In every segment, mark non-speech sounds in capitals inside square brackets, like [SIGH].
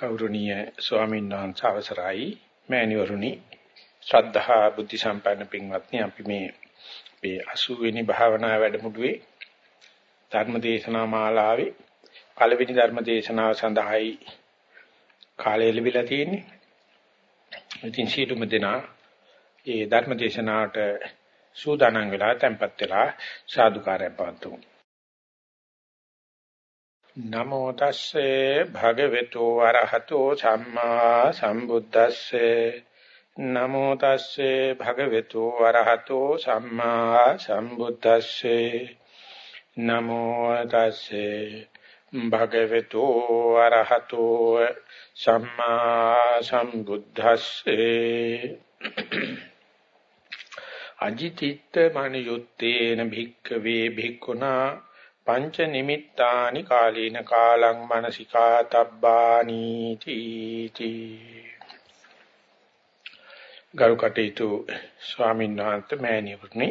ගෞරවනීය ස්වාමීන් වහන්සේ අවසරයි මෑණිවරුනි ශ්‍රද්ධහා බුද්ධ සම්පන්න පින්වත්නි අපි මේ මේ 80 වෙනි භාවනා වැඩමුළුවේ ධර්ම දේශනා මාලාවේ පළවෙනි ධර්ම දේශනාව සඳහායි කාලය ලැබිලා තියෙන්නේ. ඉතින් සීලුම දෙනා ඒ ධර්ම දේශනාවට සූදානම් වෙලා tempත් වෙලා සාදුකාරය පවතුමු. නමෝ තස්සේ භගවතු වරහතෝ සම්මා සම්බුද්දස්සේ. නමෝ තස්සේ භගවතු වරහතෝ සම්මා සම්බුද්දස්සේ. නමෝ තස්සේ භගවතු වරහතෝ සම්මා සම්බුද්දස්සේ. අජිතිත්ත මනියුත්තේන භික්ඛවේ භික්ඛුනා පංච නිමිත්තානි කාලීන කාලං මනසිකා තබ්බානි තීති. ගරුකටේතු ස්වාමීන් වහන්සේ මෑණියුනි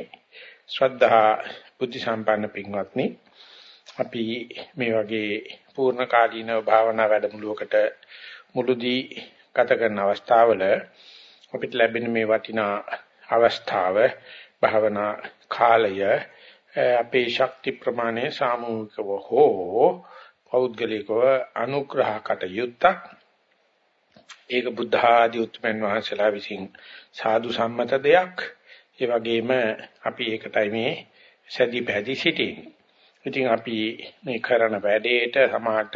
ශ්‍රද්ධා බුද්ධ සම්පන්න පින්වත්නි අපි මේ වගේ පූර්ණ කාලීන භාවනා වැඩමුළුවකට මුළුදී ගත කරන අවස්ථාවල අපිට ලැබෙන මේ වටිනා අවස්ථාව භාවනා කාලය අපේ ශක්ති ප්‍රමාණය සාමූහිකව හෝ පෞද්ගලිකව අනුග්‍රහකට යුක්තක් ඒක බුද්ධ ආදී උත්මයන් වහන්සේලා විසින් සාදු සම්මත දෙයක්. ඒ වගේම අපි ඒකටයි මේ සැදී පැහැදී සිටින්නේ. ඉතින් අපි මේ කරන වැඩේට සමහරට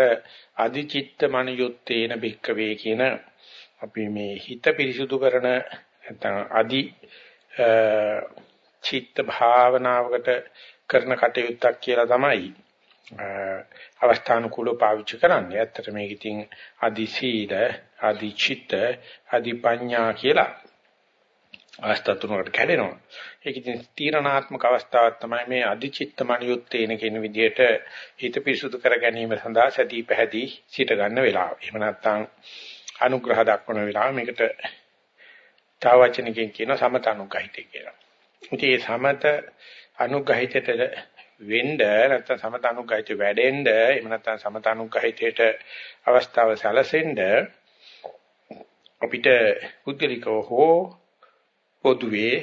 අදිචිත්ත මනියුත්තේන බික්කවේ කියන අපි මේ හිත පිරිසුදු කරන නැත්නම් අදි චිත්ත භාවනාවකට කරන කටයුත්තක් කියලා තමයි අවස්ථානුකූලව පාවිච්චි කරන්නේ. ඇත්තට මේක ඉතින් අදි සීල, අදි චිත්ත, අදි පඤ්ඤා කියලා අවස්ථා තුනකට කැඩෙනවා. ඒක ඉතින් තීරණාත්මක අවස්ථාවක් තමයි මේ අදි චිත්ත මනියුත්තේන කියන විදිහට හිත පිරිසුදු කර ගැනීම සඳහා සතිය පැහැදී සිට ගන්න වෙලාව. එහෙම නැත්නම් අනුග්‍රහ දක්වන වෙලාව මේකට තව වචනකින් කියන සමතනුගහිතය කියලා. ඉතින් මේ සමත අනුගහිතයට වෙන්න නැත්නම් සමත අනුගහිත වැඩෙන්න එහෙම නැත්නම් සමත අනුගහිතයට අවස්ථාව සැලසෙන්න අපිට පුද්ගලිකව හෝ පොදුවේ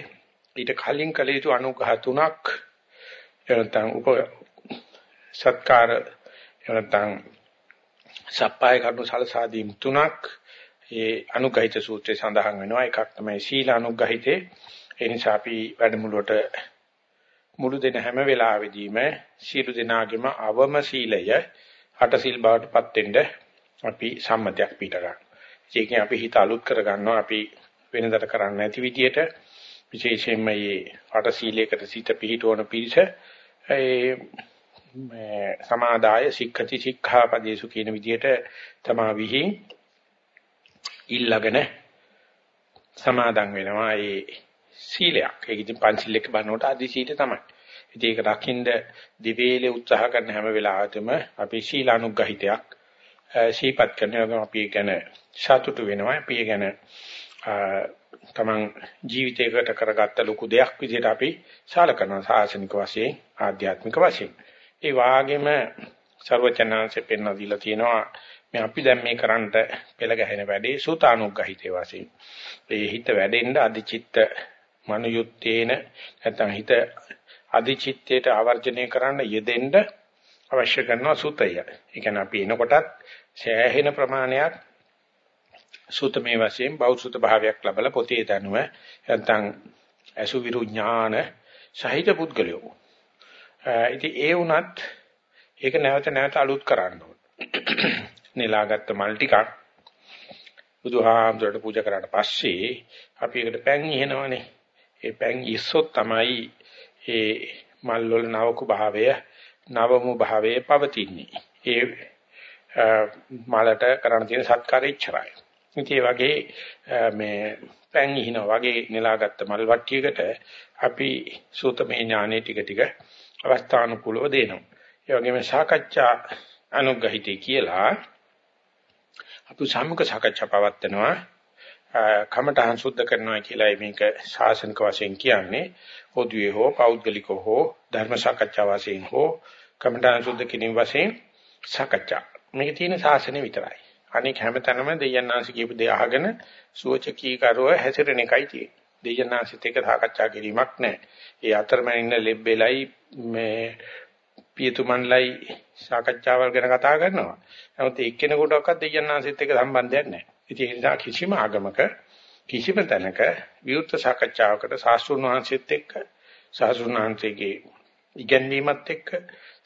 ඊට කලින් කළ යුතු අනුග්‍රහ තුනක් එනතන් උප සත්කාර එනතන් සප්පාය කරුණු සලසා දීම් තුනක් ඒ අනුගහිත සූත්‍රයේ සඳහන් වෙනවා. එකක් තමයි සීල අනුගහිතේ ඒ නිසා අපි වැඩමුළුවට මුළු දෙන හැම වෙලාවෙදීම සීල දෙනාගේම අවම සීලය අට සිල් බවටපත් වෙන්න අපි සම්මතයක් පිට ගන්න. ඒකෙන් අපි හිත අලුත් කර ගන්නවා අපි වෙනදට කරන්නේ නැති විදියට විශේෂයෙන්ම මේ අට සීලයකට සිත පිහිටවන පිරිස ඒ සමාදාය සික්ඛති සික්ඛාපදේසු කියන විදියට තමා විහි ඉල්ලගෙන සමාදන් වෙනවා ඒ සීලයක්. ඒක ඉතින් පංචිල් එක බනකොට අදි සීල තමයි. ඉතින් ඒක රකින්න දිවේලේ උත්සාහ කරන හැම වෙලාවෙම අපි සීලානුග්‍රහිතයක් සීපත් කරනවා අපි ගැන සතුටු වෙනවා. අපි ගැන තමන් ජීවිතයකට කරගත්ත ලොකු දෙයක් විදිහට අපි සාලකනවා සාසනික වශයෙන් ආධ්‍යාත්මික වශයෙන්. ඒ වාගේම ਸਰවචනාංශයෙන් පෙන්වා දීලා තියෙනවා මේ අපි දැන් මේ කරන්ට පෙළ ගැහෙන වැඩේ සූතානුග්‍රහිතේ වශයෙන්. ඒ හිත වැඩෙන්න අධිචිත්ත මනුයුත්තේන නැත්නම් හිත අධිචිත්තයට ආවර්ජනය කරන්න යෙදෙන්න අවශ්‍ය කරනවා සුතය. ඒ කියන්නේ අපි එනකොටත් සෑහෙන ප්‍රමාණයක් සුතමේ වශයෙන් බෞද්ධ භාවයක් ලැබලා පොතේ දනුව නැත්නම් අසුවිරු ඥාන සහිත පුද්ගලයෝ. ඉතින් ඒ වුණත් ඒක නැවත නැවත අලුත් කරන්න ඕන. නෙලාගත්ත මල් ටිකක් බුදුහාමුදුරට පූජා කරාට පස්සේ අපි ඒකට පැන් ඉහෙනවනේ. ඒ පැන් ඉස්සොත් තමයි ඒ මල් වල නවකු භාවය නවමු භාවයේ පවතින්නේ. ඒ මලට කරන්න තියෙන සත්කාරය ඉච්චරයි. ඉතින් වගේ මේ පැන් ඉහිනා වගේ නෙලාගත්ත මල් වට්ටියකට අපි සූතමේ ඥානෙ ටික ටික අවස්ථානුකූලව දෙනවා. ඒ වගේම සාකච්ඡා අනුග්‍රහිතය කියලා අපි සම්මුඛ සාකච්ඡා පවත්වනවා කමඨහං සුද්ධ කරනවා කියලා මේක ශාසනික වශයෙන් කියන්නේ පොදුවේ හෝ පෞද්ගලිකව හෝ ධර්ම සාකච්ඡා වශයෙන් හෝ කමඨහං සුද්ධ කිරීම වශයෙන් සාකච්ඡා මේක තියෙන ශාසනය විතරයි අනික හැමතැනම දෙයන්නාසි කියපු දේ අහගෙන සුවචකී කරව හැසිරෙන එකයි තියෙන්නේ. දෙයන්නාසිත් එක්ක සාකච්ඡා කිරීමක් නැහැ. ඒ අතරමැද ඉන්න ලෙබ්බෙලයි මේ පියතුමන්ලයි සාකච්ඡාවල් ගැන කතා කරනවා. නමුත් එක්කෙනෙකුටවත් දෙයන්නාසිත් එක්ක සම්බන්ධයක් නැහැ. ඉතින් ඒ නිසා කිසිම ආගමක කිසිම තැනක විවෘත සාකච්ඡාවකට සාස්ත්‍රුණ වහන්සේත් එක්ක සාස්ත්‍රුණ වහන්සේගේ ඉගැන්වීමත් එක්ක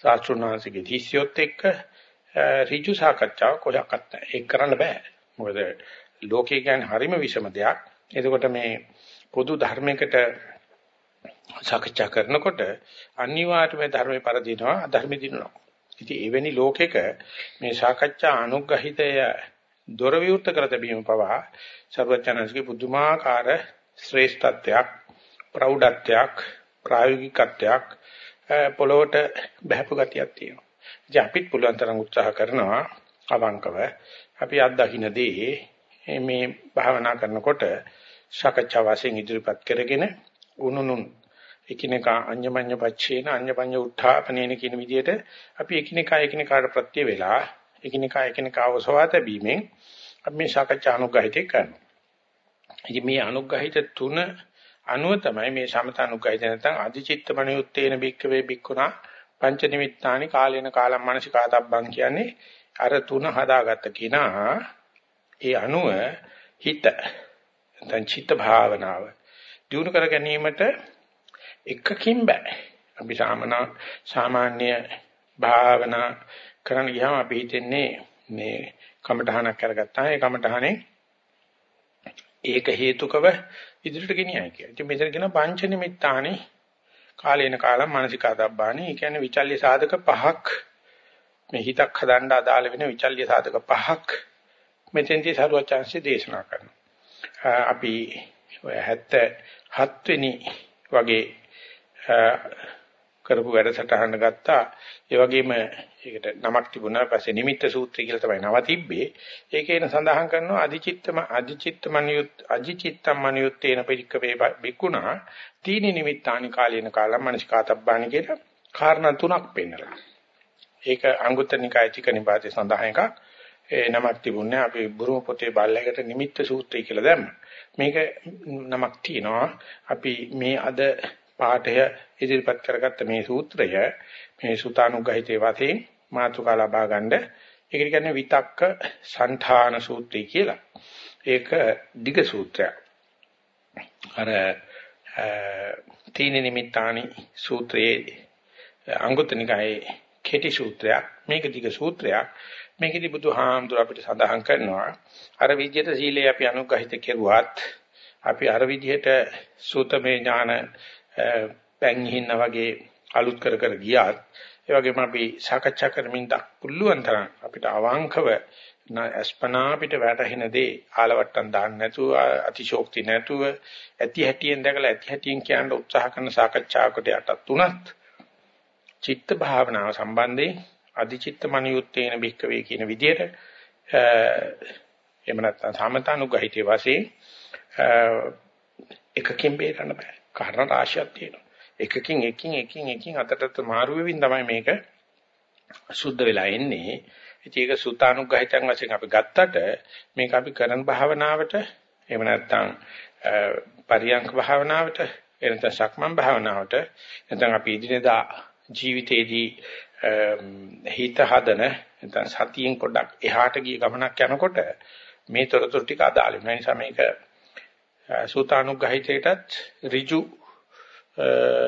සාස්ත්‍රුණ වහන්සේගේ තිස්සියොත් එක්ක ඍජු සාකච්ඡාව කොහොක්වත් නැහැ. ඒක කරන්න බෑ. මොකද ලෝකේ කියන්නේ හරිම විෂම දෙයක්. එතකොට මේ පොදු ධර්මයකට සාකච්ඡා කරනකොට අනිවාර්යයෙන්ම ධර්මේ පරදිනවා අධර්මෙ දිනනවා. ඉතින් එවැනි ලෝකෙක මේ සාකච්ඡා අනුග්‍රහිතය දොර විවෘත කර තිබීම පවා සර්වඥාන්සේගේ පුදුමාකාර ශ්‍රේෂ්ඨත්වයක් ප්‍රෞಢත්වයක් ප්‍රායෝගිකත්වයක් පොළොවට බහපු ගතියක් තියෙනවා. ඉතින් අපිත් පුළුවන් තරම් උත්සාහ කරනවා අවංකව අපි අත්දකින්නදී මේ භාවනා කරනකොට සාකච්ඡා වශයෙන් ඉදිරිපත් කරගෙන උනුනුන් එකිනෙකා අඤ්ඤමඤ්ඤ පච්චේන අඤ්ඤපඤ්ඤ උත්ථාපනේන කියන විදිහට අපි එකිනෙකා එකිනෙකාට ප්‍රත්‍ය වේලා එකිනෙකා එකිනෙකා වසවා තැබීමෙන් අපි මේ සාකච්ඡා අනුග්‍රහිතය කරනවා. ඉතින් මේ අනුග්‍රහිත තුන අනුව තමයි මේ සමත අනුග්‍රහිත නැත්නම් අධිචිත්ත මනියුත්තේන බික්කවේ බික්කුණා පංච නිමිත්තානි කාලේන කාලම් මානසිකාතබ්බං කියන්නේ අර තුන හදාගත්ත කිනා ඒ අනුව හිත නැත්නම් චිත්ත භාවනාව දිනු කර ගැනීමට එකකින් බෑ. අපි සාමනා සාමාන්‍ය භාවනා කරන්න ගියාම අපි හිතන්නේ මේ කමඨහනක් කරගත්තා. ඒ කමඨහනේ ඒක හේතුකව ඉදිරියට ගෙනියයි කියලා. ඉතින් මෙතන කියන පංච නිමිත්තානේ කාලේන කාලම් මානසිකාදබ්බානේ. ඒ කියන්නේ විචල්්‍ය සාධක පහක් මේ හිතක් හදන්න අදාළ වෙන විචල්්‍ය සාධක පහක් මෙතෙන්දී සරුවචාන්සිය දේශනා කරනවා. අපි ඔය 77 වෙනි වගේ කරපු වැඩසටහන ගත්තා. ඒ වගේම ඒකට නමක් තිබුණා පස්සේ නිමිත්ත සූත්‍රය කියලා තමයි නව තිබ්බේ. ඒකේන සඳහන් කරනවා අදිචිත්තම අදිචිත්තමනියුත් අජිචිත්තමනියුත්තේන පරික්කවේ බිකුණා තීනි නිමිත්තානි කාලේන කාලම් මනස්කාතබ්බානි කියලා කාරණා තුනක් පෙන්නලා. ඒක අංගුත්තර නිකාය චික නිපාතේ සඳහන් එකක්. ඒ නමක් තිබුණේ අපි බුරුම පොතේ බල්ලයකට නිමිත්ත සූත්‍රය කියලා දැම්මා. මේක නමක් තියෙනවා. අපි මේ අද පාඨය ඉදිරිපත් කරගත්ත මේ සූත්‍රය මේ සුතානුග්‍රහිතේ වශයෙන් මාතෘකා ලබා ගන්න. ඒකට කියන්නේ විතක්ක සංඨාන සූත්‍රය කියලා. ඒක දිග සූත්‍රයක්. අර තීන නිමිත්තානි සූත්‍රයේ අංගුත්තනිකායේ කෙටි සූත්‍රයක්. මේක දිග සූත්‍රයක්. මේකෙදි බුදුහාමුදුර අපිට සඳහන් කරනවා අර විද්‍යට සීලය අපි අනුග්‍රහිත කෙරුවත් අපි අර විදිහට සූතමේ ඥාන පැන් වගේ අලුත් කර කර ගියාත් ඒ වගේම අපි සාකච්ඡා කරමින් දක් පුළුවන් තරම් අපිට අවංකව අස්පනා අපිට වැටහෙන දේ ආලවට්ටම් දාන්න නැතුව අතිශෝක්ති නැතුව ඇති හැටියෙන් දැකලා ඇති හැටියෙන් කියන්න උත්සාහ කරන සාකච්ඡාවකට යටත් උනත් චිත්ත භාවනාව සම්බන්ධයෙන් අධිචිත්ත මනියුත්තේන බික්කවේ කියන විදිහට එහෙම නැත්නම් සමතානුගහිතේ වශයෙන් එකකින් බේරන්න බෑ. කාරණා රාශියක් තියෙනවා. එකකින් එකකින් එකකින් එකකින් අතටත් මාරු වෙමින් තමයි මේක සුද්ධ වෙලා එන්නේ. ඉතින් ඒක සුතානුග්‍රහිතයන් වශයෙන් අපි ගත්තට මේක අපි කරන භාවනාවට එහෙම නැත්නම් පරියංක භාවනාවට එනත සක්මන් භාවනාවට නැත්නම් අපි ඉදිනදා ජීවිතේදී හිත හදන නැත්නම් සතියෙන් පොඩ්ඩක් එහාට ගිය ගමනක් යනකොට මේ තොරතුරු ටික අදාළ වෙනවා. ඒ නිසා මේක සූතානුග්‍රහිතයටත් ඍජු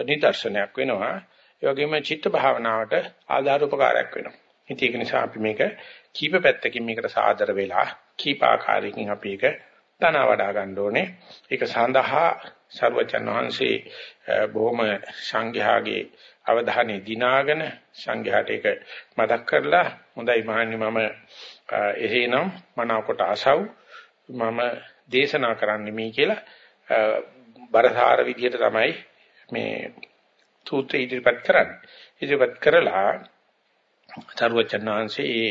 නිදර්ශනයක් වෙනවා. ඒ වගේම චිත්ත භාවනාවට ආධාර උපකාරයක් වෙනවා. ඉතින් ඒක නිසා අපි මේක කීප පැත්තකින් මේකට සාදර වෙලා කීප ආකාරයකින් අපි ඒක තන වඩා ගන්න ඕනේ. ඒක සඳහා ਸਰවචන් වහන්සේ බොහොම සංඝයාගේ අවධානය දිනාගෙන සංඝයාට ඒක මතක් කරලා හොඳයි මහන්නේ මම එහෙනම් මනාවකට අසව් මම දේශනා කරන්න මේ කියලා බරසාර විදිහට තමයි මේ සූත්‍රය ඉදිරිපත් කරන්නේ. ඉදිරිපත් කරලා චරවචනාංශේ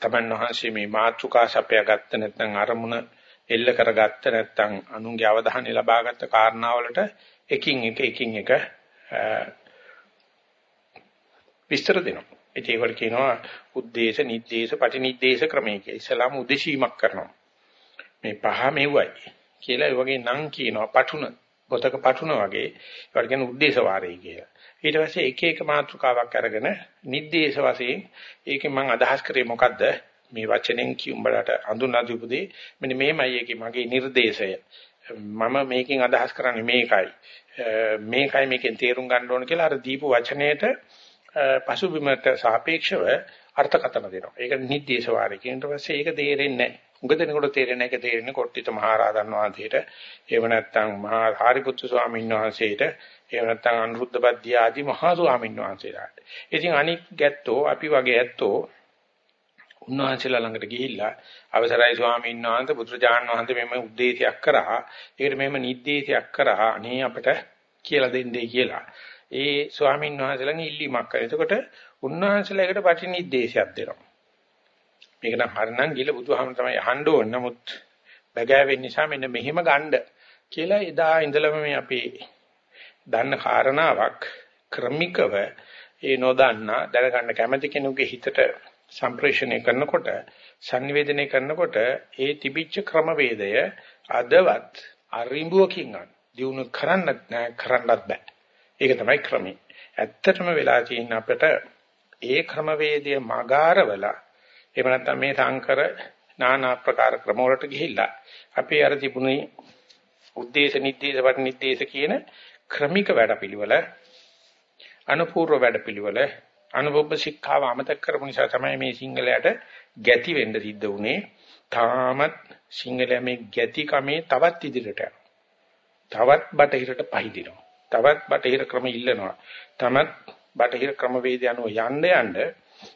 තමන් වහන්සේ මේ මාතෘකා සපයා ගත්ත නැත්නම් අරමුණ එල්ල කරගත්ත නැත්නම් අනුන්ගේ අවධානය ලබාගත්ත කාරණාවලට එකින් එක එකින් එක විස්තර දෙනවා. ඒකට කියනවා උද්දේශ, නිද්දේශ, පටිනිද්දේශ ක්‍රමය කියලා. ඉස්ලාම උදෙසීමක් කරනවා. මේ පහ මෙව්වයි කියලා ඒ වගේ නම් කියනවා පටුන පොතක පටුන වගේ ඒවට කියන උද්දේශ වාරේ කියලා. ඊට පස්සේ එක එක මාතෘකාවක් අරගෙන නිද්දේශ වශයෙන් ඒකෙන් මම අදහස් කරේ මොකද්ද මේ වචනෙන් කිඹලට අඳුනා දීපුදී මෙන්න මේමයි ඒකේ මගේ නිර්දේශය මම මේකෙන් අදහස් කරන්නේ මේකයි මේකයි මේකෙන් තේරුම් ගන්න ඕන කියලා අර දීපු වචනයේට පසුබිමට සාපේක්ෂව අර්ථකථන දෙනවා. ඒක නිද්දේශ වාරේ කියන පස්සේ ඒක තේරෙන්නේ නැහැ. උඟ දෙනකොට තේරෙන එක තේරෙන්නේ කොට්ටිත මහරහතන් වහන්සේට එහෙම නැත්නම් මහා හාරිපුත්තු ස්වාමීන් වහන්සේට එහෙම නැත්නම් අනුරුද්ධපද්දී ආදී මහා ස්වාමීන් වහන්සේලාට. ඉතින් අනික් ගැත්තෝ අපි වගේ ඇත්තෝ උන්වහන්සේලා ළඟට ගිහිල්ලා අවසරයි ස්වාමීන් වහන්සේ බුදුරජාණන් වහන්සේ මෙම උද්දේශයක් කරා. ඒකට මෙම නිर्देशයක් කරා. අනේ අපිට කියලා දෙන්නේ කියලා. ඒ ස්වාමීන් වහන්සේලාගෙන් ඉල්ලීමක් කරා. එතකොට උන්වහන්සේලා ඒකට ප්‍රතිනිर्देशයක් දෙනවා. මේක නම් හරිනම් ගිල බුදුහාම තමයි අහන්න ඕන. නමුත් බගෑ නිසා මෙන්න මෙහෙම ගන්න කියලා එදා ඉඳලම මේ අපේ දන්න කාරණාවක් ක්‍රමිකව ඒ නොදන්නා දැනගන්න කැමති කෙනෙකුගේ හිතට සම්ප්‍රේෂණය කරනකොට sannivedanaya කරනකොට ඒ තිබිච්ච ක්‍රමවේදය අදවත් අරිඹුවකින් ගන්න. දිනු කරන්නත් නෑ කරන්නත් බෑ. ඒක තමයි ක්‍රමය. ඇත්තටම වෙලා තියෙන අපිට ඒ ක්‍රමවේදය මගාරවලා එහෙම නැත්නම් මේ සංකර নানা ආකාර ක්‍රම වලට ගිහිල්ලා අපි අර තිබුණේ උද්දේශ නිද්දේශ වට නිද්දේශ කියන ක්‍රමික වැඩපිළිවෙල අනුපූර්ව වැඩපිළිවෙල අනුභව ශික්ෂාව අමතක කරපු නිසා තමයි මේ සිංහලයට ගැති වෙන්න සිද්ධ වුනේ. තාමත් සිංහලයා මේ ගැති කමේ තවත් ඉදිරියට තවත් බටහිරට පහදිනවා. තවත් බටහිර ක්‍රම ඉල්ලනවා. තමත් බටහිර ක්‍රම වේද යනවා යන්න යන්න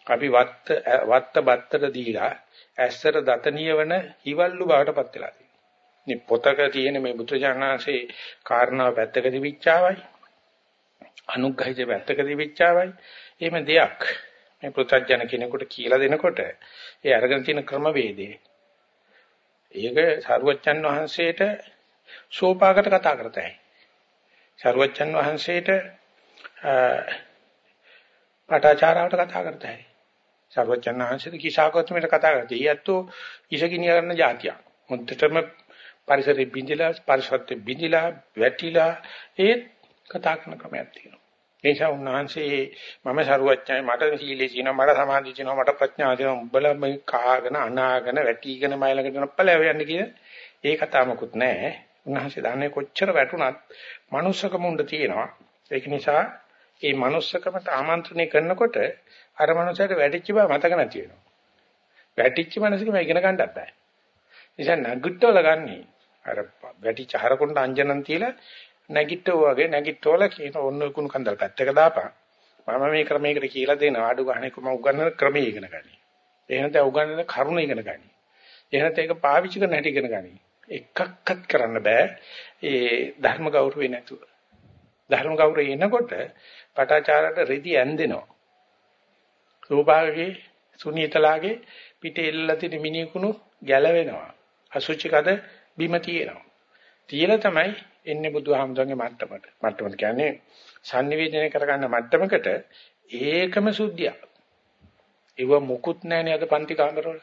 අපි වත්ත වත්ත බත්තට දීලා ඇස්සර දතනියවන හිවල්ලු බවටපත් වෙලා තියෙනවා. මේ පොතක තියෙන මේ බුදුජානනාංශේ කාරණාව පැත්තක දිවිච්චාවයි අනුග්‍රහිත පැත්තක දිවිච්චාවයි එහෙම දෙයක් මේ පෘථජන කෙනෙකුට කියලා දෙනකොට ඒ අරගෙන තියෙන ක්‍රමවේදේ ඒක සරුවච්චන් වහන්සේට සෝපාකට කතා කරතයි. සරුවච්චන් වහන්සේට පටාචාරාවට කතා කරතයි. සරුවච්චන් වහන්සේට කිසాగෞතමයට කතා කරතයි. ඊයත්ෝ ඉසගිනිය කරන જાතියක්. මුද්දටම පරිසරෙ බිඳිලා පරිසරෙ බිඳිලා වැටිලා ඒ කතා කරන ක්‍රමයක් තියෙනවා. ඒ නිසා උන්වහන්සේ මම සරුවච්චයි මට සීලේ තියෙනවා මට සමාධිය තියෙනවා මට ප්‍රඥාව තියෙනවා උඹලා මේ කාගෙන අනාගෙන වැටිගෙන මයිලකට නප්පලව යන්නේ කියන ඒ කතාවකුත් නැහැ. උන්වහන්සේ දන්නේ කොච්චර වැටුණත් manussකම උණ්ඩ තියෙනවා. ඒක නිසා මේ manussකමට ආමන්ත්‍රණය කරනකොට අර මනුස්සයට වැටිච්ච බව මතක නැති වෙනවා. වැටිච්ච මනසකම ඉගෙන ගන්නත් බෑ. නිසා නගුට්ටවල ගන්නේ අර වැටිච්ච හරකුණ්ඩ අංජනන් තියලා නැගිට්ටෝ වගේ නැගිට්ටෝල කියන ඔන්න කුණු කන්දල් පැත්තක දාපන්. මම මේ ක්‍රමයකට කියලා දෙන ආඩු ගහන්නේ කොම උගන්නන ක්‍රමය ඉගෙන ගනි. එහෙනම් තේ උගන්නන කරුණ ඉගෙන ගනි. එහෙනම් ඒක පාවිච්චි කරන හැටි ඉගෙන ගනි. එකක්වත් කරන්න බෑ ඒ ධර්ම ගෞරවේ නැතුව. ධර්ම ගෞරවය එනකොට පටාචාරයට රෙදි ඇන්දෙනවා. රූපාගේ සුනීතලාගේ පිටේ එල්ලලා තියෙන මිනිකුණු ගැලවෙනවා. අසුචි කද බිම තියෙනවා. තියලා තමයි එන්නේ බුදුහාමුදුරන්ගේ මට්ටමට. මට්ටමට කියන්නේ sannivedana කරගන්න මට්ටමකට ඒකම සුද්ධිය. ඒව මුකුත් නැහැනේ අද පන්ති කාමරවල.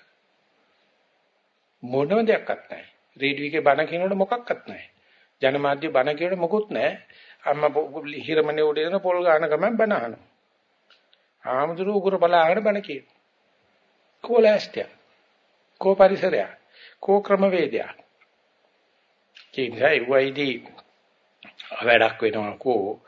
මොනම දෙයක්වත් නැහැ. රේඩියෝ එකේ බණ කියනකොට මොකක්වත් නැහැ. ජනමාධ්‍ය බණ කියනකොට මොකුත් නැහැ. අම්මා හිරමනේ උඩේන පොල් ගන්න ගමන් බණ අහනවා. ආමතුරු උගුර බලාගෙන බණ කියනවා. කෝලෑස්තිය. කෝ පරිසරය. කෝ ක්‍රමවේදයක්. ඒ නිසා ඒවයිදී වැඩක් වෙනවා කෝ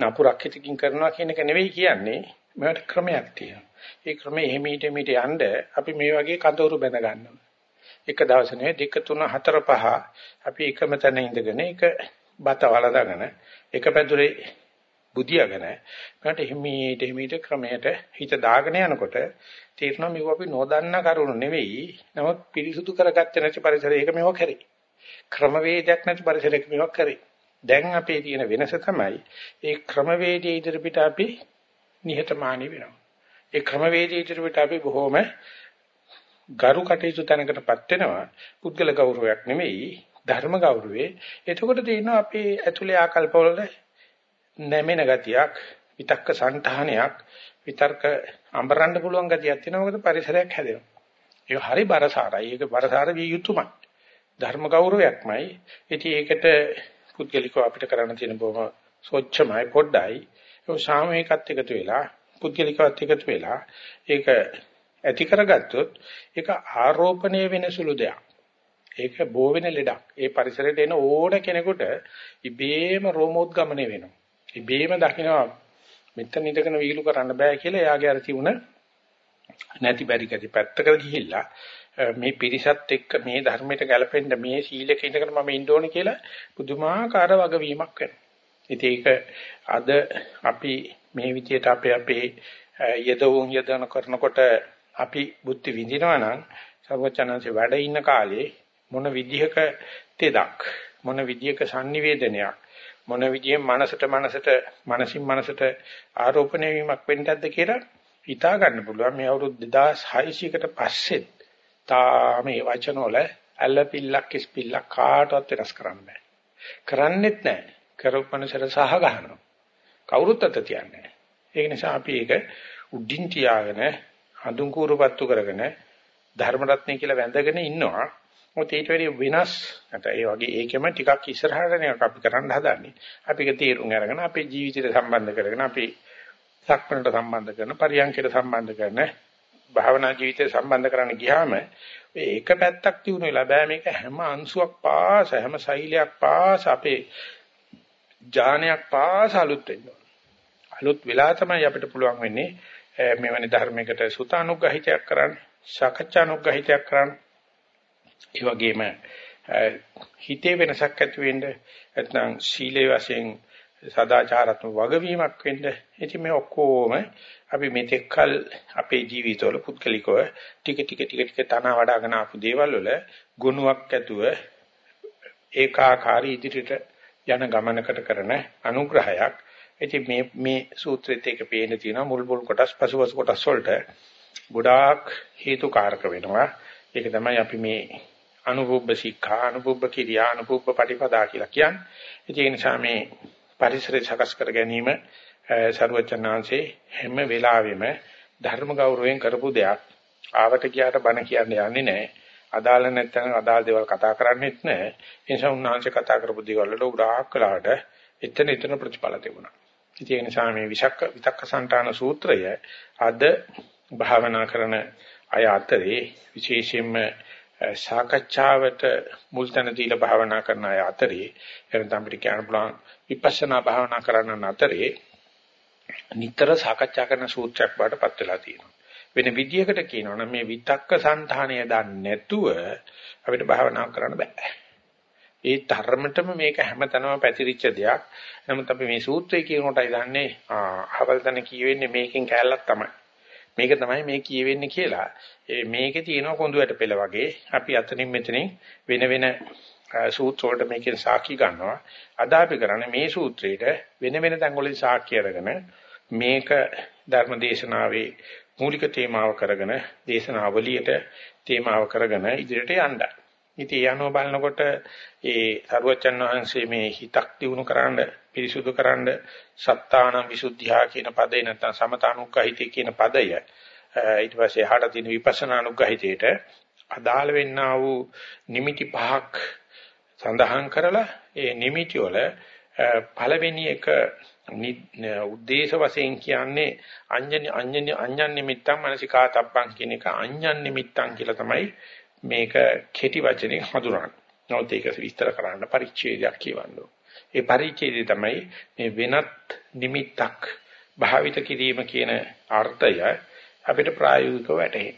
නපුරක් හිතකින් කරනවා කියන එක නෙවෙයි කියන්නේ මට ක්‍රමයක් තියෙනවා. ඒ ක්‍රමයේ එහිමීට මීට යන්න අපි මේ වගේ කඳවුරු බැඳ ගන්නවා. එක දවස් නෙවෙයි දෙක තුන හතර පහ අපි එකම තැන ඉඳගෙන එක බත වලදාගෙන එක පැදුරේ බුදියාගෙන මට එහිමීට එහිමීට ක්‍රමයට හිත දාගෙන යනකොට තේරෙනවා මේක අපි නොදන්න කරුණු නෙවෙයි. නමුත් පිරිසුදු කරගත්තේ නැති පරිසරයක මේව කරේ. ක්‍රමවේදයක් නැති පරිසරයක මේවා කරේ. දැන් අපේ තියෙන වෙනස තමයි ඒ ක්‍රමවේදයේ ඉදිරියට අපි නිහතමානී වෙනවා. ඒ ක්‍රමවේදයේ ඉදිරියට අපි බොහොම ගරු කටයුතු තැනකටපත් වෙනවා. පුද්ගල ගෞරවයක් නෙමෙයි ධර්ම ගෞරවේ. එතකොට තියෙනවා අපේ ඇතුලේ ආකල්පවල නැමෙන ගතියක්, විතක්ක සංඨානයක්, විතර්ක අඹරන්න පුළුවන් ගතියක් තියෙනවා මොකද පරිසරයක් හැදෙනවා. ඒක හරි බරසාරයි. ඒක බරසාර විය යුතුමයි. ධර්ම ගෞරවයක්මයි. ඉතින් ඒකට පුද්ගලිකව අපිට කරන්න තියෙන බොහොම සොච්චමයි පොඩ්ඩයි. ඒක සාමූහිකත් එකතු වෙලා පුද්ගලිකවත් එකතු වෙලා ඒක ඇති කරගත්තොත් ඒක ආරෝපණය වෙන සුළු දෙයක්. ඒක බෝ වෙන ලෙඩක්. ඒ පරිසරයට එන ඕන කෙනෙකුට ඉබේම රෝමෝද්ගමණය වෙනවා. ඉබේම දකිනවා මෙතන ඉඳගෙන වීලු කරන්න බෑ කියලා එයාගේ අර තිබුණ නැති බැරි කටි පැත්තකට ගිහිල්ලා මේ පිරිසත් එක්ක මේ ධර්මයට ගැලපෙන්න මේ සීලක ඉඳගෙන මම ඉන්න ඕනේ කියලා පුදුමාකාර වගවීමක් වෙනවා. ඉතින් ඒක අද අපි මේ විදියට අපේ අපේ යදවුන් යදන කරනකොට අපි බුද්ධ විඳිනවා නම් සර්වචනන්සේ වැඩ ඉන්න කාලේ මොන විදිහක තෙදක් මොන විදිහක sannivedanayak මොන විදිහෙන් මනසට මනසට මනසින් මනසට ආරෝපණය වීමක් වෙන්නද කියලා හිතා ගන්න පුළුවන්. මේ අවුරුදු 2600කට පස්සෙත් තා මේ වචන වල ඇල්ලපිල්ලක් කිස්පිල්ලක් කාටවත් වෙනස් කරන්න බෑ. කරන්නෙත් නෑ. කරපමණසර සහ ගන්නවා කවුරුත් අත තියන්නේ ඒක නිසා අපි ඒක උඩින් තියාගෙන හඳුන් කූරුපත්තු කරගෙන ධර්ම රත්නය කියලා වැඳගෙන ඉන්නවා මොකද ඊට වැඩි වෙනස් නැත්නම් ඒ වගේ ඒකෙම ටිකක් ඉස්සරහට නේ අපි කරන්න හදන්නේ. අපි ඒක තීරුම් අරගෙන අපේ ජීවිතයට සම්බන්ධ කරගෙන අපි සක්මණට සම්බන්ධ කරන පරියන්කයට සම්බන්ධ කරන භාවනා ජීවිතයට සම්බන්ධ කරන්න ගියාම ඒක පැත්තක් තියුණු වෙලා බෑ මේක හැම අංශුවක් පාස හැම ශෛලයක් පාස අපේ ඥානයක් පාස අලුත් වෙනවා. අලුත් වෙලා තමයි අපිට පුළුවන් වෙන්නේ මෙවැනි ධර්මයකට සුතානුග්‍රහිතයක් කරන්න, සාකච්ඡානුග්‍රහිතයක් කරන්න ඒ වගේම හිතේ වෙනසක් ඇති වෙන්න නැත්නම් සීලේ වශයෙන් සදාචාරාත්මක වගවීමක් වෙන්න. ඉතින් මේ ඔක්කොම අපි මෙතෙක්කල් අපේ ජීවිතවල පුද්ගලිකව ටික ටික ටික ටික තන වඩ아가න ආපු දේවල් වල ගුණයක් ඇතුව ඒකාකාරී ඉදිරියට යන ගමනකට කරන අනුග්‍රහයක්. ඉතින් මේ මේ සූත්‍රෙත් එක පේන තියෙනවා මුල් මුල් කොටස් පසුපස කොටස් වලට ගොඩාක් හේතුකාරක වෙනවා. ඒක තමයි අපි මේ අනුභව ශික්ෂා අනුභව කිරියා අනුභව පටිපදා කියලා කියන්නේ. ඒ නිසා මේ පරිසරය සකස් කර ගැනීම ਸਰවචනාංශේ හැම වෙලාවෙම ධර්ම ගෞරවයෙන් කරපු දෙයක්. ආවට ගියාට බණ කියන්න යන්නේ නැහැ. අදාළ නැත්නම් අදාළ දේවල් කතා කරන්නේත් නැහැ. ඒ නිසා උන්වහන්සේ කතා කරපු දේවල් වල උඩාක් කළාට එතන එතන ප්‍රතිඵල තිබුණා. ඉතින් ඒ නිසා මේ විසක්ක විතක්ක සංඨාන සූත්‍රය අද භාවනා කරන අය අතරේ විශේෂයෙන්ම සාකච්ඡාවට මුල් තැන දීලා භාවනා කරන අය අතරේ එතන අපිට කියන්න පුළුවන් විපස්සනා භාවනා කරන අතරේ නිතර සාකච්ඡා කරන සූත්‍රයක් බාටපත් වෙලා තියෙනවා. වෙන විදියකට කියනවා නම් මේ විතක්ක සංධානය දන්නේ නැතුව අපිට භාවනා කරන්න බෑ. ඒ ධර්මතම මේක හැමතැනම පැතිරිච්ච දෙයක්. නමුත් අපි මේ සූත්‍රය කියනකොටයි දන්නේ ආ අවල් තන කියවෙන්නේ මේකෙන් කැලලක් තමයි. මේක තමයි මේ කියවෙන්නේ කියලා. මේකේ තියෙන කොඳුයට පෙළ වගේ අපි අතනින් මෙතනින් වෙන වෙන සූත්‍ර වලට මේකෙන් සාක්ෂි ගන්නවා. අද අපි කරන්නේ මේ සූත්‍රයට වෙන වෙන තැන් වලින් සාක්ෂි අරගෙන මේක ධර්මදේශනාවේ මූලික තේමාව කරගෙන දේශනාවලියට තේමාව කරගෙන ඉදිරියට යන්න. ඉතින් යනෝ බලනකොට ඒ සරුවචන් වහන්සේ මේ හිතක් දිනු කරන්න පිරිසුදු කරන්න සත්තාන විසුද්ධියා කියන පදේ නැත්නම් සමතානුග්‍රහිතය කියන පදය ඊට පස්සේ එහාට තියෙන විපස්සනා අනුග්‍රහිතයට අදාළ වෙන්නා වූ නිමිති පහක් සඳහන් කරලා ඒ නිමිති වල පළවෙනි එක උද්දේශ වශයෙන් කියන්නේ අඤ්ඤ අඤ්ඤ අඤ්ඤන් නිමිත්තං මනසිකාතබ්බං කියන එක අඤ්ඤන් නිමිත්තං කියලා තමයි මේක කෙටි වචනේ හඳුනන. නමුත් ඒක විස්තර කරන්න පරිච්ඡේදයක් කියවන්න ඒ පරිච්ඡේදය තමයි මේ වෙනත් නිමිත්තක් භාවිත කිරීම කියන අර්ථය අපිට ප්‍රායෝගිකව වැටහෙන්නේ.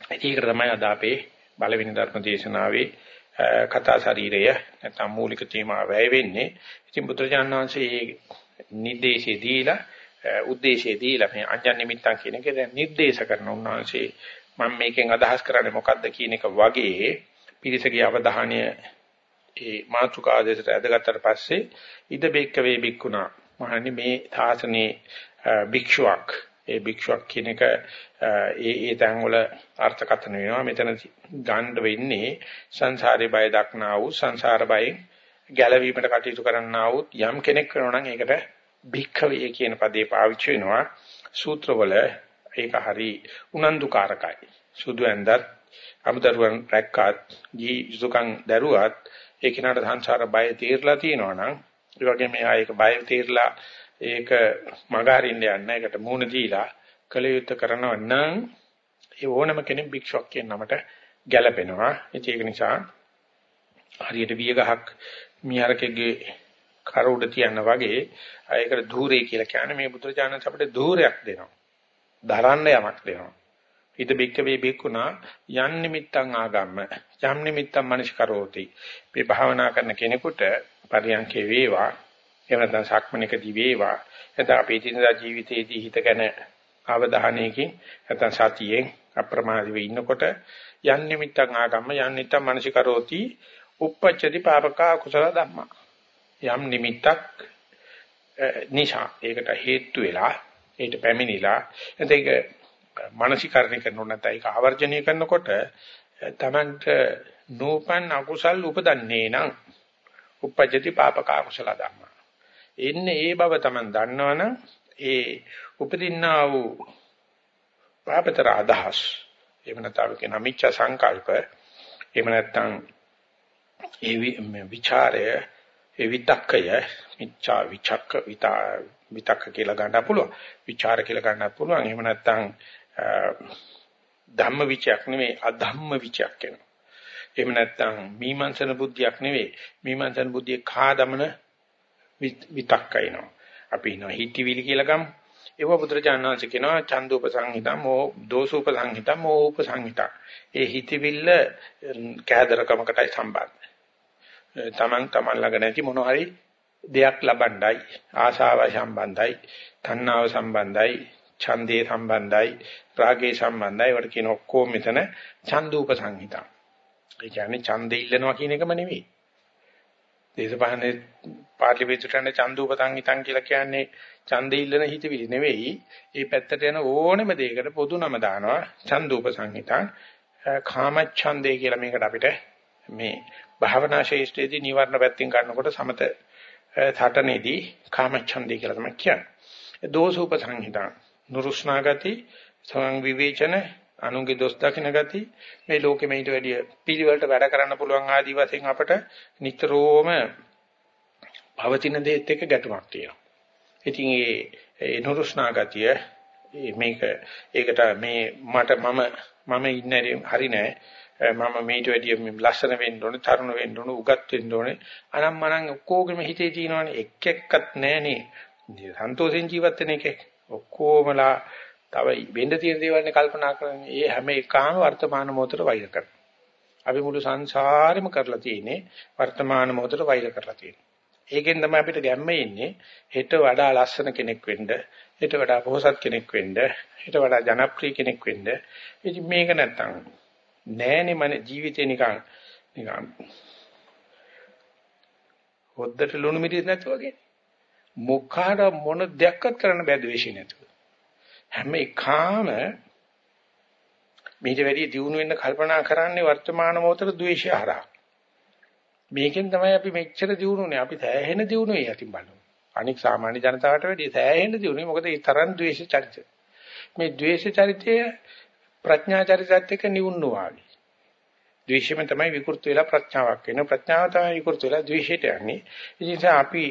ඒක තමයි අද අපේ බලවෙන ධර්ම දේශනාවේ කතා ශරීරය නැත්නම් මූලික තේමාව වැය වෙන්නේ. ඉතින් බුදුරජාණන් වහන්සේ මේ නිर्देशය දීලා, ಉद्देशය දීලා මේ අඤ්ඤ නිමිත්තන් කියන එක නිर्देश කරන උන්වහන්සේ මම මේකෙන් අදහස් කරන්නේ මොකද්ද කියන එක වගේ පිරිසගේ අවධානය ඒ මාතුකා දෙසට ඇදගත්තට පස්සේ ඉද බෙක්ක වේ බික්කුණා. මහන්නේ මේ තාසනේ භික්ෂුවක්. ඒ භික්ෂුවක් කියන එක ඒ ඒ තැන් වල අර්ථකථන වෙනවා. මෙතන ගන්න වෙන්නේ සංසාරේ බය දක්නා වූ සංසාර බයෙන් ගැලවීමට කටයුතු කරන්නා වූ යම් කෙනෙක් වෙනවා නම් ඒකට භික්ඛවේ කියන පදේ පාවිච්චි වෙනවා. සූත්‍රවල ඒක හරි උනන්දුකාරකයි. සුදු ඇඳත් අමුදරුවන් රැක්කත් ජී යුතුයකම් දරුවත් ඒ කෙනාට සංසාර බය තීරලා තියෙනවා නම් ඒ වගේ මෙයා ඒක බය තීරලා ඒක මගහරින්න යන්න ඒකට මූණ දීලා කලියුත් කරනව නම් ඒ ඕනම කෙනෙක් භික්ෂුවක් කියන නමට ගැලපෙනවා. ඒක නිසා හරියට විය ගහක් මියරකගේ කර උඩ තියන්න වගේ ඒකට ධූරේ කියලා කියන්නේ මේ බුදුරජාණන් අපිට ධූරයක් දෙනවා. දරන්න යමක් දෙනවා. ඉද බික්ක වේ බික්ුණා යන් නිමිත්තං ආගම්ම යම් නිමිත්තං මනස්කරෝති. මේ භාවනා කරන කෙනෙකුට පරියන්කේ වේවා එහෙම නැත්නම් සක්මණේකදී වේවා එතන අපේ දිනදා ජීවිතයේදී හිත ගැන අවධානයකින් නැත්නම් සතියෙන් අප්‍රමාදීව ඉන්නකොට යන් නිමිත්තං ආගම්ම යන් නිමිත්තං මනසිකරෝති uppacchati papaka kusala dhamma යම් නිමිත්තක් නිසා ඒකට හේතු වෙලා ඒට පැමිණිලා එතන ඒක මානසිකරණය කරනොත් නැත්නම් ඒක ආවර්ජනය කරනකොට තමන්ට නූපන් අකුසල් උපදන්නේ නම් uppajjati papaka akusala dhamma එන්නේ ඒ බව තමන් දන්නවනම් ඒ උපදින්නා වූ පාපතර අදහස් එහෙම නැත්නම් කියන මිච්ඡා සංකල්ප එහෙම නැත්නම් ඒ විචාරය ඒ විතක්කය මිච්ඡා විචක්ක විතා විතක්ක කියලා ගන්න පුළුවන්. විචාර කියලා ගන්න පුළුවන්. එහෙම නැත්නම් ධම්ම විචයක් නෙමෙයි අධම්ම විචයක් වෙනවා එහෙම නැත්නම් මීමන්සන බුද්ධියක් නෙවෙයි. මීමන්සන බුද්ධිය කාදමන විතක්කයිනවා අපි ඉනවා හිතවිලි කියලා ගමු. ඒව බුදුරජාණන් වහන්සේ කියනවා චන්දූප සංහිතා මෝ දෝසූප සංහිතා මෝූප සංහිතා. ඒ හිතවිල්ල කෑදරකමකටයි සම්බන්ධ. තමන් තමන් ළඟ නැති මොන හරි දෙයක් ලබණ්ඩයි ආශාව සම්බන්ධයි තණ්හාව සම්බන්ධයි ඡන්දේ සම්බන්ධයි රාගේ සම්බන්ධයි වට කියන ඔක්කොම මෙතන ඡන්දූප සංහිතා. ඒ කියන්නේ ඡන්දේ ඉල්ලනවා කියන එකම නෙවෙයි. දේශපාලනේ පාර්ලිමේන්තුවට ඡන්දූප සංහිතං කියලා කියන්නේ ඡන්දේ ඉල්ලන හිතවිලි නෙවෙයි. ඒ පැත්තට යන ඕනෙම දෙයකට පොදු නම දානවා ඡන්දූප සංහිතං. කාම ඡන්දේ කියලා මේකට අපිට මේ භාවනා ශේෂ්ඨයේදී නිවර්ණ පැත්තෙන් ගන්නකොට සමත සටනේදී කාමච්ඡන්දේ කියලා තමයි කියන්නේ. දෝසූප සංහිතා නුරුස්නා ගති සං විවේචන අනුන්ගේ දොස් දකින ගති මේ ලෝකෙ මේට වැඩිය පිළිවෙලට වැඩ කරන්න පුළුවන් ආදි වශයෙන් අපට නිතරම පවතින දේත් එක්ක ගැටුමක් තියෙනවා. ඉතින් ඒ නුරුස්නා ගතිය මේක ඒකට මේ මට මම මම ඉන්නේ හරි නෑ මම මේට වැඩිය ලස්සන වෙන්න ඕනේ, තරුණ වෙන්න ඕනේ, උගත් වෙන්න ඕනේ. අනම් මනම් ඔක්කොගෙම හිතේ තියෙනවනේ එක් එක්කත් නැහනේ. සන්තෝෂෙන් ජීවත් වෙන එකේ ඔක්කොමලා තව වෙන්න තියෙන දේවල්නේ කල්පනා කරන්නේ. ඒ හැම එකම වර්තමාන මොහොතට වෛර කරනවා. අපි මුළු සංසාරෙම කරලා තියෙන්නේ වර්තමාන මොහොතට වෛර කරලා තියෙන්නේ. ඒකෙන් තමයි අපිට ගැම්ම ඉන්නේ හෙට වඩා ලස්සන කෙනෙක් වෙන්න, හෙට වඩා පොහොසත් කෙනෙක් වෙන්න, හෙට වඩා ජනප්‍රිය කෙනෙක් වෙන්න. ඉතින් මේක නැත්තම් නෑනේ මන ජීවිතේ නිකන්. නිකන් හොද්දට ලුණු මිරිස් නැතුව වගේ. මොකාට මොන දෙයක්වත් කරන්න බෑ ද්වේෂය නැතුව. හැම එකම මේට වැඩි දියුණු වෙන්න කල්පනා කරන්නේ වර්තමාන මොහොතේ ද්වේෂය හරහා. මේකෙන් තමයි අපි මෙච්චර දියුණුනේ. අපි සෑහෙන දියුණුවේ යටින් බලමු. අනික සාමාන්‍ය ජනතාවට වැඩි සෑහෙන දියුණුවේ. මොකද ඒ තරම් ද්වේෂ චරිත. මේ ද්වේෂ චරිතය ප්‍රඥා චරිතයත් එක්ක නිවුණු වාගේ. ද්වේෂයෙන් තමයි විකෘති වෙලා ප්‍රඥාවක් වෙන. ප්‍රඥාව තමයි විකෘති වෙලා ද්වේෂයට යන්නේ. ඒ නිසා අපි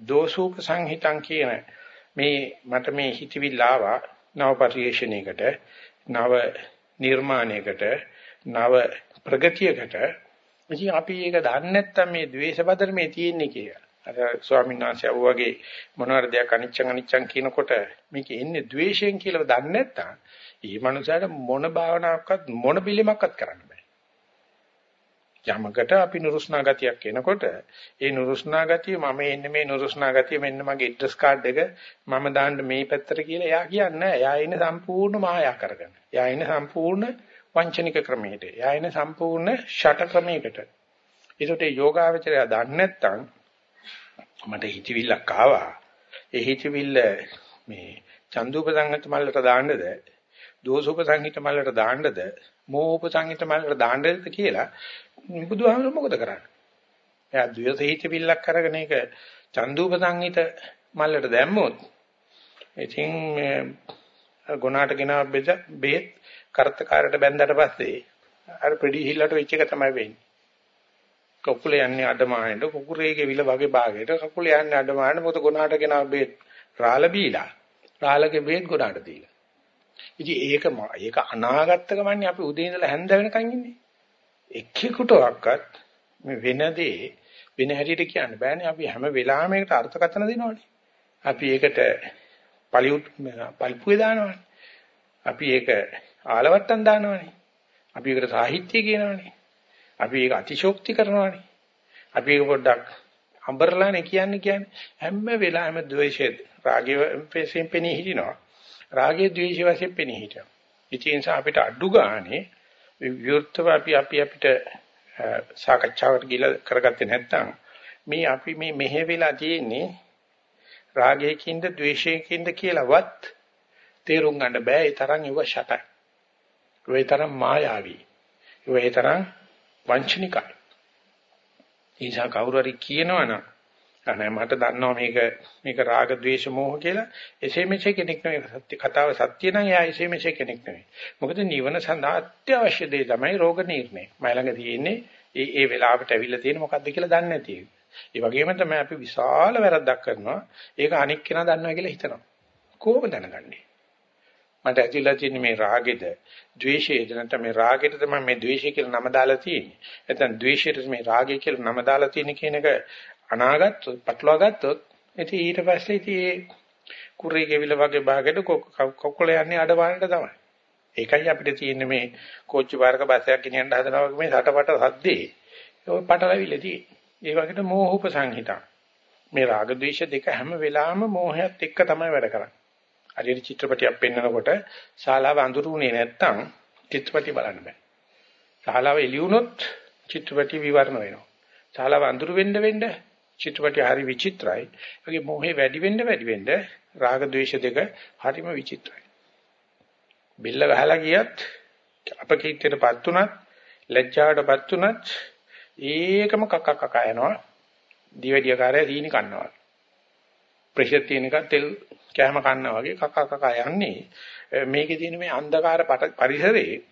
දෝසූප සංහිතං කියන මේ මට මේ හිතවිල්ල ආවා නව පරිශ්‍රණයකට නව නිර්මාණයකට නව ප්‍රගතියකට ඉතින් අපි ඒක දන්නේ නැත්තම් මේ ද්වේෂ බදර්මේ තියෙන්නේ කියලා. අර ස්වාමීන් වහන්සේ වගේ මොනවාර දෙයක් අනිච්චං අනිච්චං කියනකොට මේක එන්නේ ද්වේෂයෙන් කියලා දන්නේ නැත්තම් ඒ මනුස්සයාට මොන භාවනාවක්වත් මොන පිළිමයක්වත් කරන්න බෑ. යමකට අපි නුරුස්නා ගතියක් එනකොට ඒ නුරුස්නා ගතිය මම එන්නේ මේ නුරුස්නා ගතිය මෙන්න මගේ ඇඩ්‍රස් කාඩ් එක මම දාන්න මේ පැත්තට කියලා එයා කියන්නේ එයා ඉන්නේ සම්පූර්ණ මායා කරගෙන. එයා ඉන්නේ සම්පූර්ණ වංචනික ක්‍රමයකට. එයා ඉන්නේ සම්පූර්ණ ෂට ක්‍රමයකට. ඒකට යෝගාවචරය දන්නේ නැත්නම් මට හිතවිල්ලක් ආවා. ඒ හිතවිල්ල මේ චන්දුපසංගත මල්ලට දාන්නද දෝසෝප සංහිත මල්ලට දාන්නද මෝහෝප සංහිත මල්ලට දාන්නද කියලා බුදුහාමුදුර මොකද කරන්නේ? එයා ද්වේෂ හිත පිල්ලක් අරගෙන ඒක චන්දුප සංහිත මල්ලට දැම්මොත් ඉතින් ගුණාට ගෙනාව බෙද බේත් කරත්තකාරයට බැඳලා පස්සේ අර පිටි හිල්ලට වෙච්ච එක තමයි වෙන්නේ. කකුල යන්නේ අඩමාණයට කුකුරේගේ විල වගේ භාගයට කකුල යන්නේ අඩමාණයට මොකද ගුණාට ගෙනාව බේත් රාළ බීලා රාළගේ බේත් ගුණාට දීලා. ඉතින් ඒක ඒක අනාගත ගමන්නේ අපි උදේ ඉඳලා හැන්ද වෙනකන් ඉන්නේ. එක්කෙකුටවත් මේ වෙනදී වෙන හැටියට කියන්න බෑනේ අපි හැම වෙලාවෙම ඒකට අර්ථකථන දෙනවනේ. අපි ඒකට පලියුත් පල්පුවේ දානවනේ. අපි ඒක ආලවට්ටම් දානවනේ. අපි ඒකට සාහිත්‍ය කියනවනේ. අපි ඒක අතිශෝක්ති කරනවනේ. අපි ඒක පොඩ්ඩක් අඹරලානේ කියන්නේ කියන්නේ හැම වෙලාවෙම ද්වේෂය රාගයේ වශයෙන් පෙනී හිටිනවා. රාගයේ ද්වේෂය වශයෙන් පෙනී හිටිනවා. ඒ නිසා අපිට අඩු ගානේ විවෘතව අපි අපි අපිට සාකච්ඡාවට ගිල කරගත්තේ නැත්නම් මේ අපි මේ මෙහෙ වෙලා තියෙන්නේ රාගයකින්ද ද්වේෂයකින්ද කියලාවත් තේරුම් ගන්න බෑ ඒ තරම් ඉව ෂටයි. ඒ තරම් මායාවී. ඒ තරම් වංචනිකයි. ඊසා කවුරු හරි කියනවනම් නැහැ මට දන්නවා මේක මේක රාග ద్వේෂ මෝහ කියලා එසේ මෙසේ කෙනෙක් නෙවෙයි සත්‍ය කතාව සත්‍ය නම් එයා එසේ මෙසේ කෙනෙක් නෙවෙයි මොකද නිවන සඳහා අත්‍යවශ්‍ය දේ තමයි රෝග නිర్ణය මම ළඟ තියෙන්නේ ඒ ඒ වෙලාවට ඇවිල්ලා තියෙන මොකද්ද කියලා දන්නේ නැති එක. ඒ වගේම තමයි අපි විශාල වැරද්දක් කරනවා ඒක අනික් කෙනා දන්නවා කියලා හිතනවා. කොහොම දැනගන්නේ? මට ඇතිලා තියෙන මේ රාගෙද ද්වේෂයේද නැත්නම් මේ රාගෙට තමයි මේ ද්වේෂය කියලා නම දාලා තියෙන්නේ. නැත්නම් ද්වේෂයට මේ රාගය කියලා නම දාලා තියෙන කියන එක අනාගත්තොත් පටලවා ගත්තොත් ඉතින් ඊට පස්සේ ඉතින් ඒ කුරේ ගෙවිල වගේ භාගයට කොක්කොල යන්නේ අඩවාණට තමයි. ඒකයි අපිට තියෙන්නේ මේ කෝච්චි පාරක බස් එකක් ගෙනියන්න හදනවා වගේ මේ සටපට සද්දේ. ඔය පටලවිලදී. ඒ වගේට මෝහ උපසංහිතා. මේ රාග ద్వේෂ දෙක හැම වෙලාවෙම මෝහයත් එක්ක තමයි වැඩ කරන්නේ. හරියට චිත්‍රපටියක් පෙන්වනකොට ශාලාව අඳුරුනේ නැත්තම් චිත්‍රපටිය බලන්න බෑ. ශාලාව එළියුනොත් චිත්‍රපටිය විවරණ වෙනවා. ශාලාව අඳුරු වෙන්න වෙන්න චිත්‍රපටි හරි විචිත්‍රයි. ඒකේ මොහේ වැඩි වෙන්න වැඩි වෙන්න රාග ద్వේෂ දෙක හරිම විචිත්‍රයි. බිල්ල ගහලා ගියත් අපකීර්තියටපත් උනත් ලැජ්ජාවටපත් උනත් ඒකම කක කක යනවා. දිවැඩිය කාර්යය දීනි කන්නවා. ප්‍රෙෂර් තියෙන එක තෙල් කැම කන්නා වගේ කක කක යන්නේ. මේකේ තියෙන මේ අන්ධකාර පරිසරයේ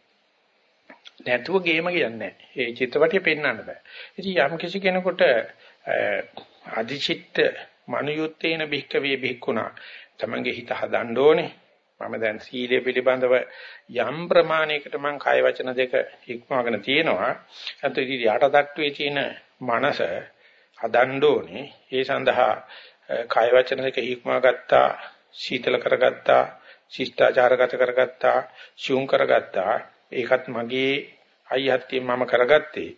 නැතුව ගේම කියන්නේ නැහැ. ඒ චිත්‍රපටිය පෙන්වන්න බෑ. ඉතින් යම් කිසි කෙනෙකුට අදිචිත්ත මනුයුත්තේන බික්කවේ බික්කුණා තමන්ගේ හිත හදන්න ඕනේ. මම දැන් සීලය පිළිබඳව යම් ප්‍රමාණයකට මං කය වචන දෙක ඉක්මවගෙන තියෙනවා. අත ඉතින් යටටට්ටුවේ තියෙන මනස හදන්න ඕනේ. ඒ සඳහා කය වචන දෙක ඉක්මවා ගත්තා සීතල කරගත්තා ශිෂ්ටාචාරගත කරගත්තා ශුම් කරගත්තා. ඒකත් මගේ අයියත්තිය මම කරගත්තේ.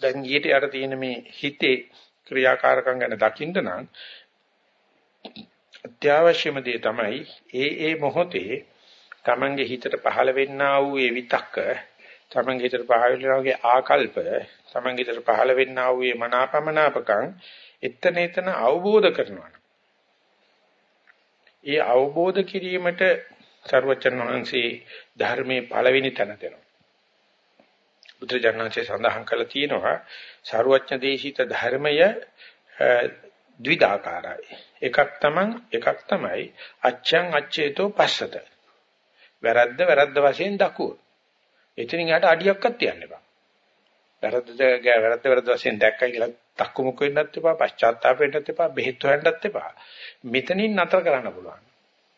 දැන් ඊට යට තියෙන මේ හිතේ ක්‍රියාකාරකම් ගැන දකින්න නම් අත්‍යවශ්‍යම දේ තමයි ඒ ඒ මොහොතේ Tamange හිතට පහළ වෙන්නා වූ ඒ විතක්ක Tamange හිතට පහළ වෙනාගේ ආකල්ප Tamange හිතට පහළ වෙන්නා වූ ඒ මනාපමනාපකම් එතන එතන අවබෝධ කරනවා ඒ අවබෝධ කිරීමට සර්වචන් වහන්සේ ධර්මයේ පළවෙනි තැන දෙනවා. බුදුජානනාංශය සඳහන් කළා තියෙනවා ਸਰුවඥ දේශිත ධර්මය ද්විදාකාරයි. එකක් තමන් එකක් තමයි අච්ඡං අච්ඡේතෝ පස්සත. වැරද්ද වැරද්ද වශයෙන් දකුව. එතනින් යට අඩියක්වත් තියන්න එපා. වැරද්ද වැරද්ද වැරද්ද වශයෙන් දැක්කයි කියලා තක්කමුක වෙන්නත් එපා, පශ්චාත්තාප වෙන්නත් එපා, බෙහෙත් හොයන්නත් එපා. මෙතනින් නතර කරන්න පුළුවන්.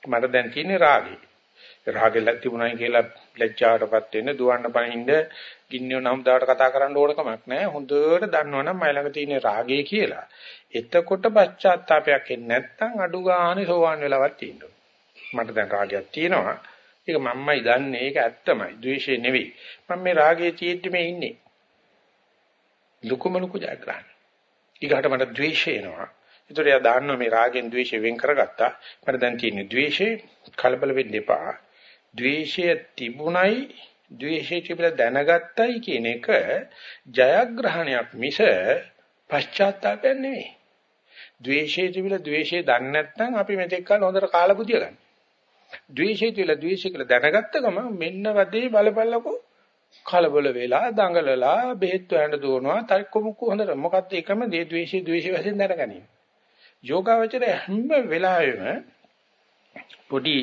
මට දැන් තියෙන්නේ රාගය. රාගෙල්ලක් තිබුණයි කියලා ලැජ්ජාවටපත් වෙන්න දුවන්න පනින්න ගින්නෝ නම් දාට කතා කරන්න ඕන කමක් නැහැ. හොඳට දන්නවනම් මයි ළඟ තියෙන රාගය කියලා. එතකොට පශ්චාත්තාවයක් එන්නේ නැත්නම් අඩු ගානේ සෝවන් වෙලාවක් තියෙනවා. මට දැන් රාගයක් තියෙනවා. ඒක මම්මයි දන්නේ. ඒක ඇත්තමයි. ද්වේෂය නෙවෙයි. මම මේ රාගයේ තියෙද්දි මේ ඉන්නේ. ලුකුම ලුකු ජයග්‍රහණ. ඊගාට මට ද්වේෂය එනවා. ඒතර එයා දාන්නවා මේ රාගෙන් ද්වේෂය වෙන් කරගත්තා. මට දැන් තියෙන්නේ ද්වේෂේ කලබල වෙන්න එපා. ද්වේෂය තිබුණයි ද්වේෂය තිබිලා දැනගත්තයි කියන එක ජයග්‍රහණයක් මිස පශ්චාත්තාපයක් නෙවෙයි. ද්වේෂය තිබිලා ද්වේෂය දන්නේ නැත්නම් අපි මෙතෙක් කල හොඳට කාලා බුදිය ගන්න. ද්වේෂය තිබිලා ද්වේෂය කියලා දැනගත්ත ගම මෙන්න වදේ බලපල්ලකෝ කලබල වෙලා දඟලලා බෙහෙත් හොයන්න දුවනවා තරකොමුකු හොඳට මොකද්ද එකම දේ ද්වේෂය ද්වේෂය වශයෙන් දැනගනින්. යෝගාවචරය හැම වෙලාවෙම පොඩි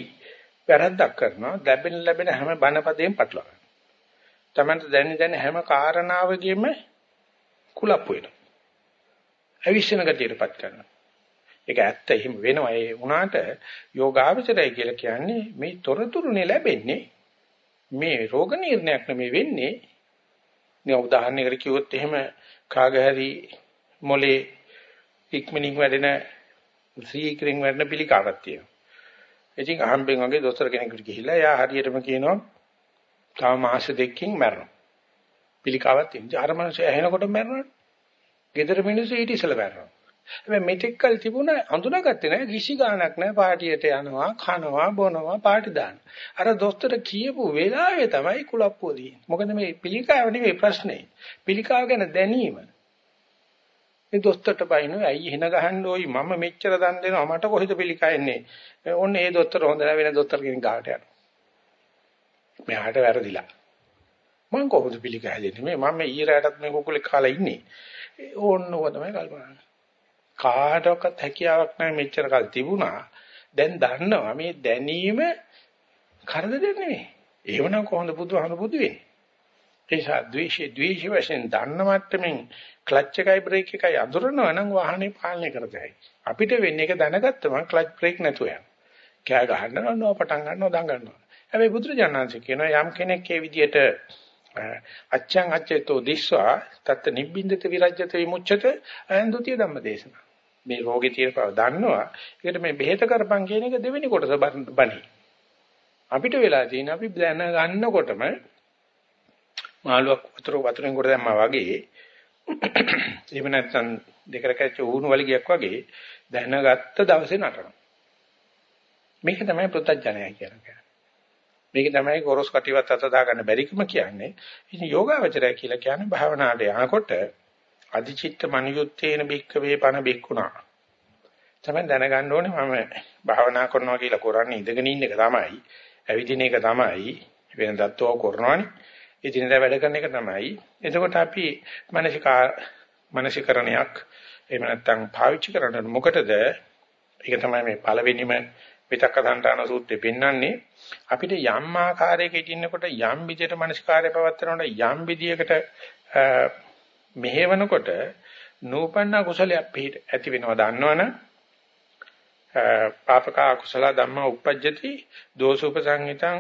වැරද්දක් කරනවා ලැබෙන ලැබෙන හැම බණපදයෙන් පටලවා තමන්ට දැනෙන දැන හැම කාරණාවකෙම කුලප්පු වෙනවා. අවිශ්වන ගතියටපත් කරනවා. ඒක ඇත්ත එහෙම වෙනවා. ඒ වුණාට යෝගාවචරය කියලා කියන්නේ මේ තොරතුරුනේ ලැබෙන්නේ මේ රෝග නිర్ణයක් නෙමෙයි වෙන්නේ. මේ උදාහරණයකට කිව්වොත් එහෙම කාගහරි මොලේ ඉක්මනින් වැඩෙන සීක්‍රෙන් වැඩෙන පිළිකාවක් තියෙනවා. ඉතින් අහම්බෙන් වගේ දොස්තර කෙනෙකුට ගිහිල්ලා එයා හරියටම කියනවා තව මාස දෙකකින් මැරෙනවා. පිළිකාවක් තියෙනවා. අර මිනිස්සු ඇහෙනකොට මැරෙනවා. ගෙදර මිනිස්සු ඊට ඉස්සෙල්ලා මැරෙනවා. හැබැයි මෙතෙක් කල් තිබුණ අඳුනගත්තේ නැහැ කිසි ගාණක් නැහැ පාටියට යනවා කනවා බොනවා පාටි දාන. අර දොස්තර කියපු වෙලාවේ තමයි කුලප්පුව දෙන්නේ. මොකද මේ පිළිකාව නෙවෙයි ප්‍රශ්නේ. පිළිකාව ගැන දැනීම. මේ දොස්තරට බයිනෝ ඇයි හින ගහන්න ඕයි මම මෙච්චර දන් දෙනවා මට කොහෙද පිළිකා එන්නේ. ඔන්න ඒ දොස්තර හොඳ නැහැ වෙන දොස්තර කෙනෙක් ගාවට යනවා. මෙයාට වැරදිලා. මං කොහොමද පිළිකා හැදෙන්නේ මේ මම ඊරාටත් මේ කුකුලේ කාලා ඉන්නේ. ඕන්න ඕක තමයි කල්පනා කාටවත් හැකියාවක් නැහැ මෙච්චර කල් තිබුණා. දැන් දන්නවා මේ දැනීම කරදරයක් නෙමෙයි. එහෙමනම් කොහොමද බුදුහාමුදුරු බුදු වෙන්නේ? ඒ නිසා ද්වේෂය ද්වේෂ වශයෙන් දන්න මට්ටමින් ක්ලච් එකයි බ්‍රේක් එකයි අඳුරනවා නම් වාහනේ පාලනය කරතයි. අපිට වෙන්නේ ඒක දැනගත්තම ක්ලච් බ්‍රේක් නැතුව යනවා. කෑ ගහනවා පටන් ගන්නවා දඟනවා. හැබැයි බුදුරජාණන්සේ කියනවා යම් කෙනෙක් ඒ විදිහට අච්ඡං අච්චේතෝ දිස්වා තත් නිබ්බින්දත විරජ්‍යත විමුච්ඡත අයන්දුතිය ධම්මදේශන. මේ රෝගේ තියෙන බව දන්නවා. ඒකට මේ බෙහෙත කරපන් කියන එක දෙවෙනි කොටස බණි. අපිට වෙලා තියෙන අපි දැන ගන්නකොටම මාළුවක් වතුර වතුරෙන් කොට දැම්මා වගේ එහෙම නැත්නම් දෙකට කැච්ච ඌණු වලිගයක් වගේ දැනගත්ත දවසේ නටනවා. මේක තමයි ප්‍රත්‍යඥය කියන්නේ. මේක තමයි කොරස් කටිවත් අත දාගන්න බැරිකම කියන්නේ. ඉතින් යෝගාවචරය කියලා කියන්නේ භාවනාවට යනකොට අදිචිත්ත මනියුත්තේන බික්කවේ පන බික්කුණා. තමයි දැනගන්න ඕනේ මම භාවනා කරනවා කියලා කරන්නේ ඉඳගෙන ඉන්න එක තමයි. ඇවිදින එක තමයි. වෙන දත්තෝ කරනවනේ. ඉදිනදා වැඩ කරන එක තමයි. එතකොට අපි මානසිකා මානසිකරණයක් එහෙම නැත්නම් පාවිච්චි කරන්න මොකටද? ඒක තමයි මේ පළවෙනිම විතක්ක සන්තාන සූත්‍රයේ පෙන්වන්නේ අපිට යම් ආකාරයක ඉන්නකොට යම් විදියට මානසිකාරය පවත්වනකොට යම් විදියකට මෙහෙවනකොට නූපන්න කුසලයක් පිට ඇති වෙනවා දන්නවනම් පාපක කුසල ධම්ම උපජ්ජති දෝසුප සංහිතං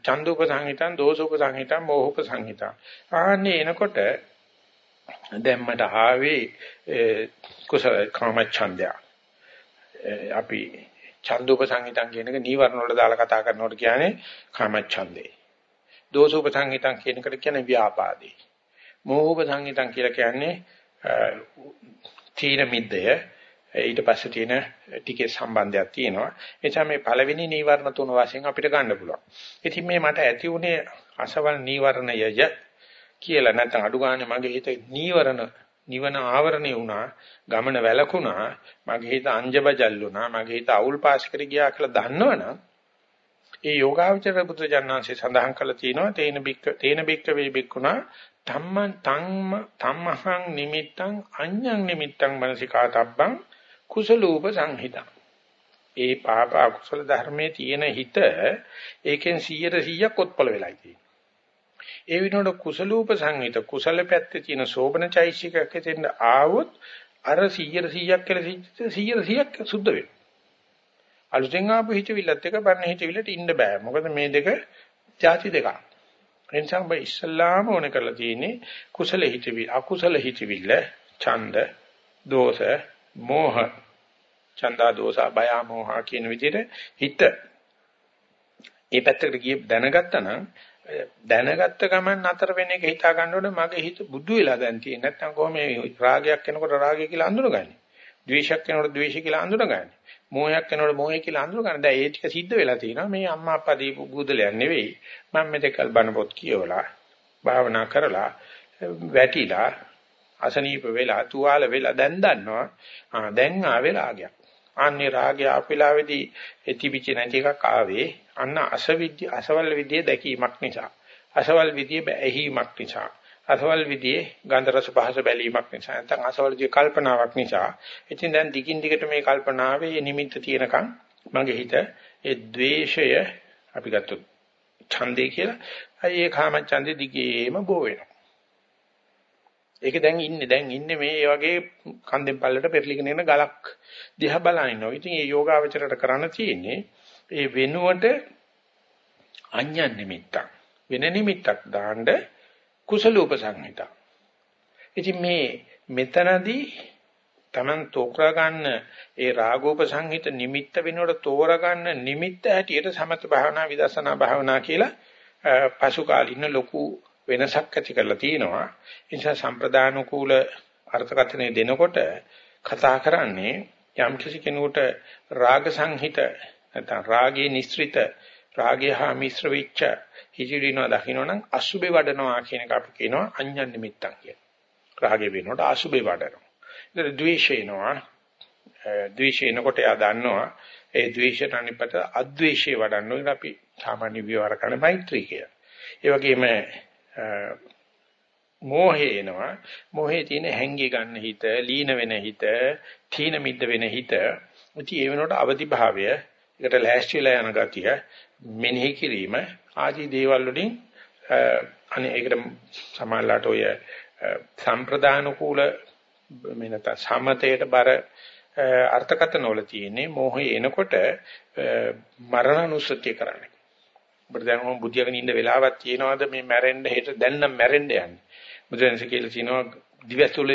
චන්දුප සංහිතං දෝසුප සංහිතං මෝහුප සංහිතං ආන්නේ එනකොට දැම්මට ආවේ කුසල කාමච්ඡන්දය. අපි චන්දුප සංහිතං කියන එක නීවරණ වල දාලා කතා කරනකොට කියන්නේ කාමච්ඡන්දේ. දෝසුප සංහිතං කියන එකට කියන්නේ ව්‍යාපාදේ. මෝහුප සංහිතං කියලා කියන්නේ තීන මිද්දය. ඊට පස්සේ තියෙන ටිකේ සම්බන්ධයක් තියෙනවා. ඒ නිසා මේ පළවෙනි නීවරණ තුන වශයෙන් අපිට ගන්න පුළුවන්. ඉතින් මේ මට ඇති උනේ අසවල් නීවරණයය කියලා නැත්නම් අඩු ගන්න මගේ හිත නීවරණ නිවන ආවරණේ වුණා ගමන වැළකුණා මගේ හිත අංජබජල් වුණා මගේ හිත අවුල් පාස් කර ගියා කියලා දන්නවනම් ඒ යෝගාවචර පුත්‍ර ජානංශය සඳහන් කළා තියෙනවා තේන බික්ක තේන බික්ක වේ බික්කුණා ධම්ම තම්ම තම්මහං නිමිත්තං අඤ්ඤං නිමිත්තං මනසිකා තබ්බං කුසලූප සංහිතා. ඒ පාප අකුසල ධර්මයේ තියෙන හිත ඒකෙන් 100%ක් ඔත්පල වෙලා තියෙනවා. ඒ විනෝඩ කුසලූප සංහිත කුසල පැත්තේ තියෙන සෝබන චෛසිකක තියෙන ආවොත් අර 100%ක් කියලා 100%ක් සුද්ධ වෙනවා. අලුතෙන් ආපු හිතවිල්ලත් එක බර්ණ හිතවිල්ලට ඉන්න බෑ. මොකද මේ දෙක ಜಾති දෙකක්. ඒ නිසා ඔබ ඉස්ලාම ඕන කරලා තියෙන්නේ කුසල හිතවිල්ල, අකුසල හිතවිල්ල, ඡන්ද, දෝෂ, මෝහ චන්දා දෝස බය මෝහ කියන විදිහට හිත. ඒ පැත්තකට ගිය දැනගත්තා නම් දැනගත්ත ගමන් නතර වෙන එක හිතා ගන්න ඕනේ. මගේ හිත බුදු වෙලා දැන් තියෙන්නේ. නැත්නම් කොහොම මේ රාගයක් එනකොට රාගය කියලා අඳුරගන්නේ ද්වේෂයක් එනකොට ද්වේෂය කියලා අඳුරගන්නේ මෝහයක් එනකොට මෝහය කියලා අඳුරගන්නේ දැන් ඒ ටික සිද්ධ වෙලා තියෙනවා. මේ අම්මා අප්පා දීපු බුදුලයක් නෙවෙයි. මම මෙතකල් බණ පොත් කියවලා භාවනා කරලා වැටිලා අසනීප වෙලා තුවාල වෙලා දැන් දන්නවා. ආ දැන් ආවේ රාගයක් අන්නේ රාගය අපිලාවේදී එතිවිච නැති එකක් ආවේ. අන්න අසවිද්‍ය අසවල් විදියේ දැකීමක් නිසා. අසවල් විදියේ ඇහිීමක් නිසා. අසවල් විදියේ ගන්ධ රස පහස බැලීමක් නිසා. නැත්නම් අසවල් විදියේ කල්පනාවක් නිසා. ඉතින් දැන් දිගින් දිගට මේ කල්පනාවේ නිමිත්ත තියෙනකන් මගේ හිත ඒ द्वේෂය අපි ගත්තොත් ඡන්දේ කියලා. ඒ කාම ඡන්දේ දිගේම බෝ වෙනවා. ඒක දැන් ඉන්නේ දැන් ඉන්නේ මේ වගේ කන්දෙන් පල්ලට පෙරලිගෙන යන ගලක් දිහා බලන ඉන්නවා. ඉතින් මේ යෝගාවචරයට කරන්න තියෙන්නේ ඒ වෙනුවට අඤ්ඤන් නිමිත්තක් වෙන නිමිත්තක් දාන්න කුසලූප සංහිතා. ඉතින් මේ මෙතනදී Taman තෝකරා ගන්න ඒ රාගෝප සංහිත නිමිත්ත වෙනකොට තෝරා ගන්න නිමිත්ත හැටියට සමත භාවනා විදර්ශනා භාවනා කියලා පසු කාලින ලොකු වෙනසක් ඇති කරලා තිනවා. ඒ නිසා සම්ප්‍රදානුකූල අර්ථකථනය දෙනකොට කතා කරන්නේ යම් කිසි කෙනෙකුට රාග සංහිත නැත්නම් රාගයේ නිස්ෘත රාගය හා මිශ්‍ර වෙච්ච හිතිරිනවා දකින්නනම් අසුබේ වඩනවා කියන එක අපි කියනවා අඤ්ඤන් නිමිත්තක් කියලා. රාගය වෙනකොට අසුබේ වඩනවා. ඒතර ද්වේෂය එනවා. ද්වේෂය එනකොට එයා දන්නවා ඒ ද්වේෂයට අනිපත අද්වේෂය වඩන්න ඕනේ අපි සාමාන්‍ය විවර කරන මෛත්‍රී කියලා. ඒ වගේම මෝහය එනවා. මෝහයේ තියෙන හැංගි ගන්න හිත, ලීන වෙන හිත, තීන මිද්ද වෙන හිත. ඉතින් ඒ වෙනකොට අවදි භාවය, ඒකට ලෑස්ති වෙලා යන ගතිය, මෙනෙහි කිරීම ආදී දේවල් වලින් අනේ ඒකට සමානලාට ඔය සම්ප්‍රදාන කූල මෙනත සමතයට බර අර්ථකථන වල තියෙන්නේ මොහේ එනකොට මරණනුස්සතිය කරන්නේ. ඔබට දැන් මොම් බුද්ධියගෙන ඉන්න වෙලාවක් තියෙනවද මේ මැරෙන්න හෙට දැන් නම් මැරෙන්න යන්නේ. බුදුරජාණන්සේ කියලා කියනවා දිවැස්සුල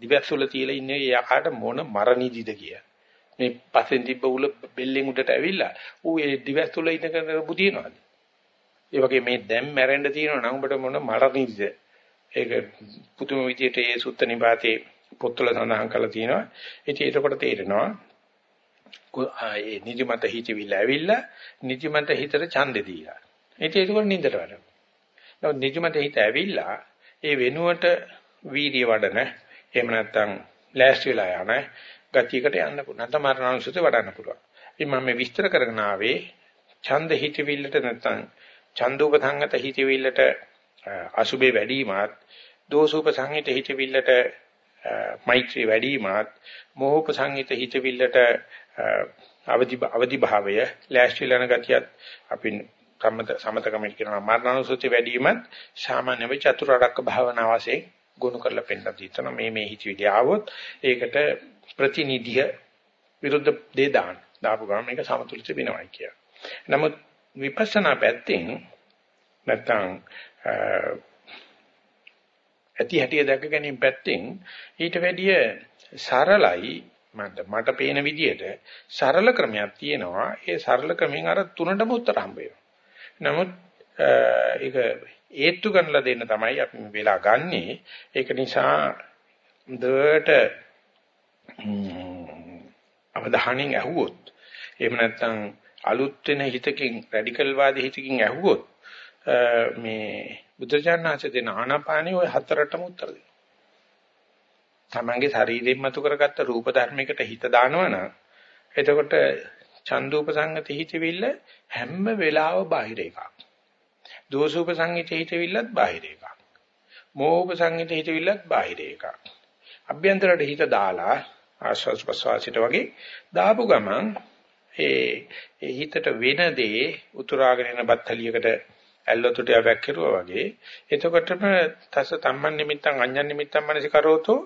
දිවැස්සුල තියලා ඉන්නේ යකාට මොන මරණීදිද කියලා. මේ පස්සෙන් තිබ්බ උල බෙල්ලෙන් උඩට ඇවිල්ලා ඌ ඒ දිවැස්සුල ඉඳගෙන බුදිනවද? ඒ වගේ මේ දැන් මැරෙන්න තියෙනවා නම් ඔබට මොන මරණීදිද? ඒක පුදුම විදියට ඒ සුත්ත නිපාතේ පොත්වල සඳහන් කරලා තියෙනවා. ඉතින් ඒකකොට තේරෙනවා ඒ නිදිමත හිතවිල්ල ඇවිල්ලා නිදිමත හිතට ඡන්දේ දීලා. ඉතින් ඒක නින්දට වැඩනවා. නමුත් නිදිමත හිත ඇවිල්ලා ඒ වෙනුවට වීර්ය වඩන එහෙම නැත්නම් ලෑස්ති වෙලා යන ගතියකට යන්න පුළුවන්. නැත්නම් මරණානුසුති වඩන්න පුළුවන්. ඉතින් මම මේ විස්තර කරගෙන ආවේ ඡන්ද හිතවිල්ලට නැත්නම් ඡන්දෝපසංගත හිතවිල්ලට අසුබේ වැඩිමත් දෝසුප සංහිත හිතවිල්ලට මෛත්‍රී වැඩිමත් මෝහප සංහිත හිතවිල්ලට අවදි අවදි භාවය ලෑස්තිලන ගතියත් අපි සම්මත සමතකමෙන් කියනවා. මරණානුසුති වැඩිමත් සාමාන්‍යව චතුරාර්යක භාවනා වශයෙන් ගොනු කරලා පෙන්නලා තියෙනවා මේ මේ හිතවිලි ආවොත් ඒකට ප්‍රතිනිධිය විරුද්ධ දේ දාන්න. දාපු ගමන් මේක සමතුලිත වෙනවයි කිය. නමුත් විපස්සනා පැත්තෙන් නැත්තම් ඇති හැටිය දැක ගැනීම පැත්තෙන් ඊට වැඩිය සරලයි මට මට පේන විදිහට සරල ක්‍රමයක් තියෙනවා. ඒ සරල ක්‍රමෙන් අර තුනටම උත්තර හම්බ නමුත් ඒක ඒත්තු ගන්නලා දෙන්න තමයි අපි මේ වෙලා ගන්නෙ. ඒක නිසා දෙයට අවධානයෙන් ඇහුවොත් එහෙම නැත්නම් අලුත් වෙන හිතකින් රැඩිකල් වාදී හිතකින් ඇහුවොත් මේ බුද්ධජානනාංශ දෙන ආනාපානිය ওই හතරටම උත්තර දෙනවා. තමන්ගේ ශරීරයෙන් මතු කරගත්ත රූප ධර්මයකට හිත දානවනම් එතකොට චන්දූප සංගති හිතවිල්ල හැම වෙලාව බාහිර එකක්. දෝසූප සංගති හිතවිල්ලත් බාහිර එකක්. මෝහූප සංගති හිතවිල්ලත් බාහිර එකක්. අභ්‍යන්තරයට හිත දාලා ආස්වාස් ප්‍රසවාසිත වගේ දාපු ගමන් ඒ හිතට වෙන දේ උතුරාගෙන යන බත්තලියකට ඇල්ලොතුට යවැක් කෙරුවා වගේ එතකොටම තස තම්මන් නිමිත්තන් අඤ්ඤන් නිමිත්තන් මනසි කරෝතෝ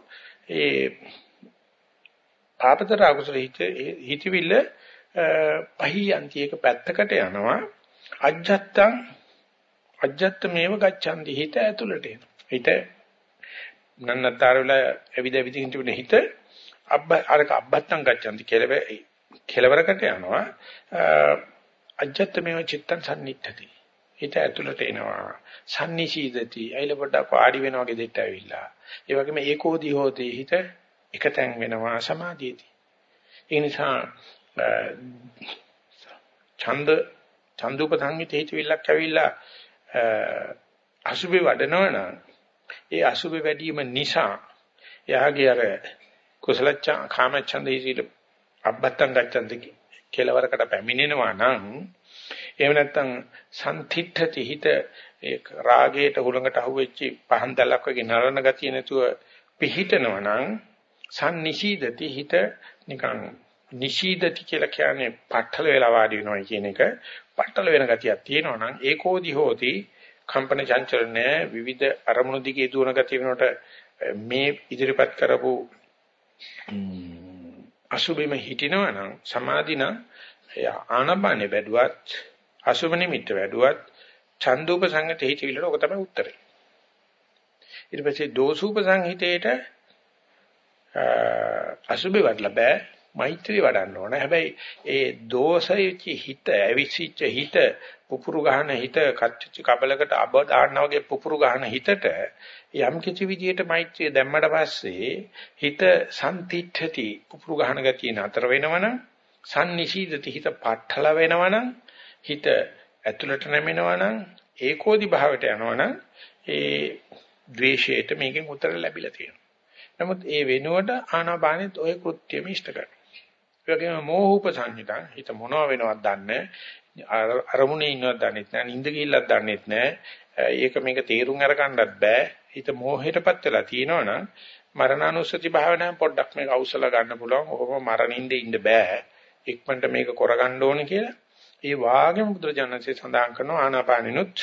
ඒ පාපතර අකුසල හිතවිල්ල පහියන්ති එක පැත්තකට යනවා. අජ්ජත්තං අජ්ජත්ත මේව ගච්ඡන්ති හිත ඇතුළට එන. හිත නන්නතර වල එවිද එවිදින් තිබුණ හිත අබ්බ අරක අබ්බත්තං ගච්ඡන්ති කෙලව කෙලවරකට යනවා. අජ්ජත්ත මේව චිත්තං සම්නිට්ඨති හිත ඇතුළට එනවා. සම්නිශීදති අයිල පොඩ්ඩක් වාඩි වෙනවා වගේ දෙට ඇවිල්ලා. ඒ වගේම ඒකෝදී හෝතේ හිත එකතෙන් වෙනවා සමාධියදී. ඒ නිසා ඡන්ද ඡන්දුපසංගිත හිතවිල්ලක් ඇවිල්ලා අසුබේ වඩනවනම් ඒ අසුබේ වැඩිම නිසා එයාගේ අර කුසල කාම ඡන්ද හිතේ අබ්බත්තං ගච්ඡන්ති කෙලවරකට පැමිණෙනවා නම් එහෙම නැත්නම් සම්තිත්ථති හිත ඒ රාගයට හුලඟට අහුවෙච්චි පහන් දැලක් වගේ නරන ගතිය නැතුව පිහිටනවා නම් සම්නිශීදති හිත නිකන් නිශීදති කියලා කියන්නේ පටල වෙලා වාඩි වෙනවා කියන එක. පටල වෙන ගතියක් තියෙනවා නම් ඒකෝදි හෝති කම්පන චංචල නැහැ විවිධ අරමුණු දිගේ දුවන ගතිය වෙනකොට මේ ඉදිරිපත් කරපු අසුබෙම හිටිනවනම් සමාධින ආනපානෙ බැදුවත් අසුබ නිමිත්ත වැඩුවත් චන්දුප සංගත හිතවිල්ලට ඔක තමයි උත්තරේ ඊට පස්සේ දෝසූප සංහිතේට අසුබේ වඩලා බෑ මෛත්‍රී වඩන්න ඕන. හැබැයි ඒ දෝෂයෙච්ච හිත, ඇවිසිච්ච හිත, පුපුරු ගහන හිත, කච්චි කබලකට අබ දාන්නා වගේ පුපුරු ගහන හිතට යම් කිසි විදියට මෛත්‍රිය දැම්මට පස්සේ හිත සම්තිත්‍ඨති පුපුරු ගහන ගතිය නතර වෙනවනම් සම්නිශීදති හිත පටල වෙනවනම් හිත ඇතුළට නැමෙනවනම් ඒකෝදි භාවයට යනවනම් ඒ ද්වේෂයට මේකෙන් උත්තර ලැබිලා තියෙනවා. නමුත් ඒ වෙනුවට ආනාපානෙත් ওই කෘත්‍යෙම ඉෂ්ට කරනවා. ඒ වගේම මෝහූප සංහිතං හිත මොනව වෙනවද දන්නේ අරමුණේ ඉන්නවද දන්නෙත් නෑ නිින්ද ගිහිල්ලක් දන්නෙත් නෑ ඒක මේක තේරුම් අරගන්නත් බෑ හිත මෝහයටපත් වෙලා තියෙනවනම් මරණානුස්සති භාවනාවෙන් පොඩ්ඩක් මේක අවසල ගන්න පුළුවන් ඔහොම මරණින්ද ඉන්න බෑ ඉක්මනට මේක කරගන්න ඕනේ කියලා ඒ වාගේම බුදුරජාණන්සේ සඳහන් කරනවා ආනාපානිනුත්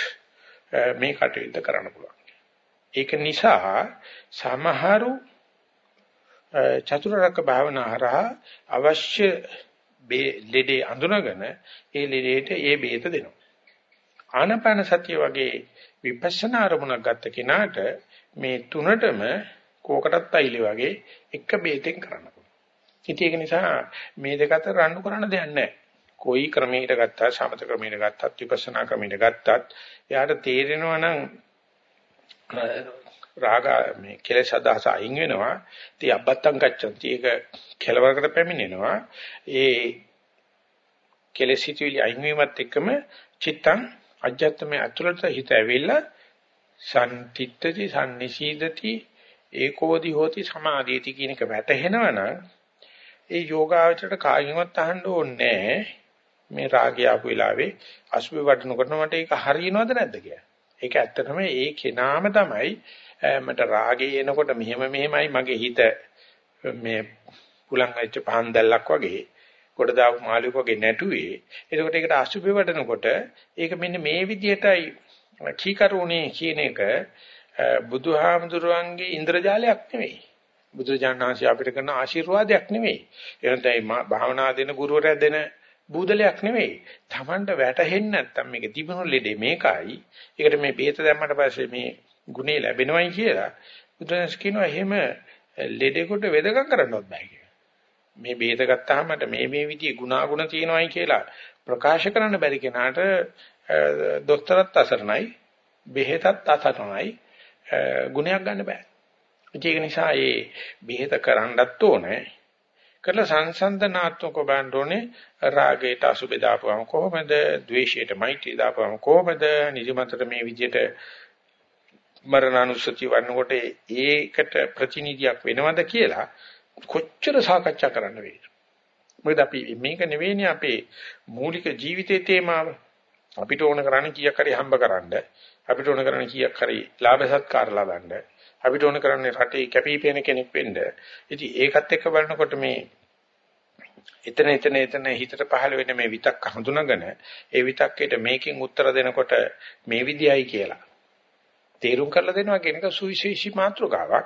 මේ කටයුත්ත කරන්න පුළුවන් ඒක නිසා සමහරු චතුරාර්යක භාවනා හරහා අවශ්‍ය ලෙඩේ අඳුනගෙන ඒ ලෙඩේට ඒ බේත දෙනවා. ආනාපාන සතිය වගේ විපස්සනා අරමුණක් ගත්ත කෙනාට මේ තුනටම කෝකටත් අයිලි වගේ එක බේතෙන් කරන්න පුළුවන්. ඉතින් ඒක නිසා මේ දෙක අතර රණ්ඩු කරන්න දෙයක් නැහැ. කොයි ක්‍රමයකට ගත්තා සමත ක්‍රමයකට ගත්තත් විපස්සනා ක්‍රමයකට ගත්තත් එයාට තේරෙනවා නම් රාග මේ කෙලෙස් අදහස අයින් වෙනවා. ඉතින් අබ්බත්තං ගච්ඡanti. ඒක කෙලවරකට පැමිණෙනවා. ඒ කෙලෙස් හිතවිලි අයින් වීමත් එක්කම චිත්තං අජත්තමේ අතුලත හිත ඇවිල්ලා සම්තිත්‍ත්‍ති සම්නිශීදති ඒකෝදි හෝති සමාධියති කියන එක වැටහෙනවනම් ඒ යෝගාවචරයට කායිමත් අහන්න ඕනේ මේ රාගය ආපු වෙලාවේ අසුබ වඩනකොට මට ඒක හරියනවද නැද්ද කියලා. ඒක ඇත්තටම ඒ කෙනාම තමයි මට රාගය එනකොට මෙහෙම මෙහෙමයි මගේ හිත මේ පුලං වෙච්ච පහන් දැල්ලක් වගේ කොට දාපු මාළුවෙක් වගේ නැටුවේ. එතකොට ඒකට අසුබේ වඩනකොට ඒක මෙන්න මේ විදිහටයි කීකරුණේ කියන එක බුදුහාමුදුරුවන්ගේ ඉන්ද්‍රජාලයක් නෙවෙයි. බුදුරජාණන් අපිට කරන ආශිර්වාදයක් නෙවෙයි. එහෙනම් භාවනා දෙන ගුරුවරයා දෙන බූදලයක් නෙවෙයි. Tamanට වැටහෙන්නේ නැත්තම් මේක තිබුණු ලෙඩේ මේකයි. ඒකට මේ බේත දැම්මට පස්සේ මේ ගුණේ ලැබෙනවයි කියලා බුදුන්ස් කියනවා එහෙම ලෙඩේකට වෙදකම් කරන්නවත් බෑ කියලා. මේ බේත ගත්තාම මට මේ මේ විදිහේ ගුණාගුණ තියෙනවයි කියලා ප්‍රකාශ කරන්න බැරි කෙනාට දොස්තරත් අසරණයි බෙහෙතත් අසරණයි ගුණයක් ගන්න බෑ. ඒක නිසා මේ බෙහෙත කරන්නත් ඕනේ. කරලා සංසන්දනාත්මකව බලන්න ඕනේ. රාගයට අසුබේ දාපුවම කොහොමද, ද්වේෂයට මෛත්‍රී දාපුවම කොහොමද, නිදිමතට මේ විදිහට මරණානුස්සති වන්නකොට ඒකට ප්‍රතිනිධියක් වෙනවද කියලා කොච්චර සාකච්ඡා කරන්න වේද මොකද අපි මේක නෙවෙයිනේ අපේ මූලික ජීවිතයේ තේමාව. අපිට ඕන කරන්නේ කීයක් හරි හම්බ කරන්න අපිට ඕන කරන්නේ කීයක් හරි ලාභ සත්කාර ලබන්න. අපිට ඕන කරන්නේ රටේ කැපිපෙන කෙනෙක් වෙන්න ඉතින් ඒකත් එක්ක බලනකොට මේ එතන එතන එතන හිතට පහළ වෙන මේ විතක් හඳුනාගෙන ඒ විතක්කේට මේකෙන් උත්තර දෙනකොට මේ විදියයි කියලා තේරුම් කරලා දෙනවා කියන එක සුවිශේෂී මාතෘකාවක්.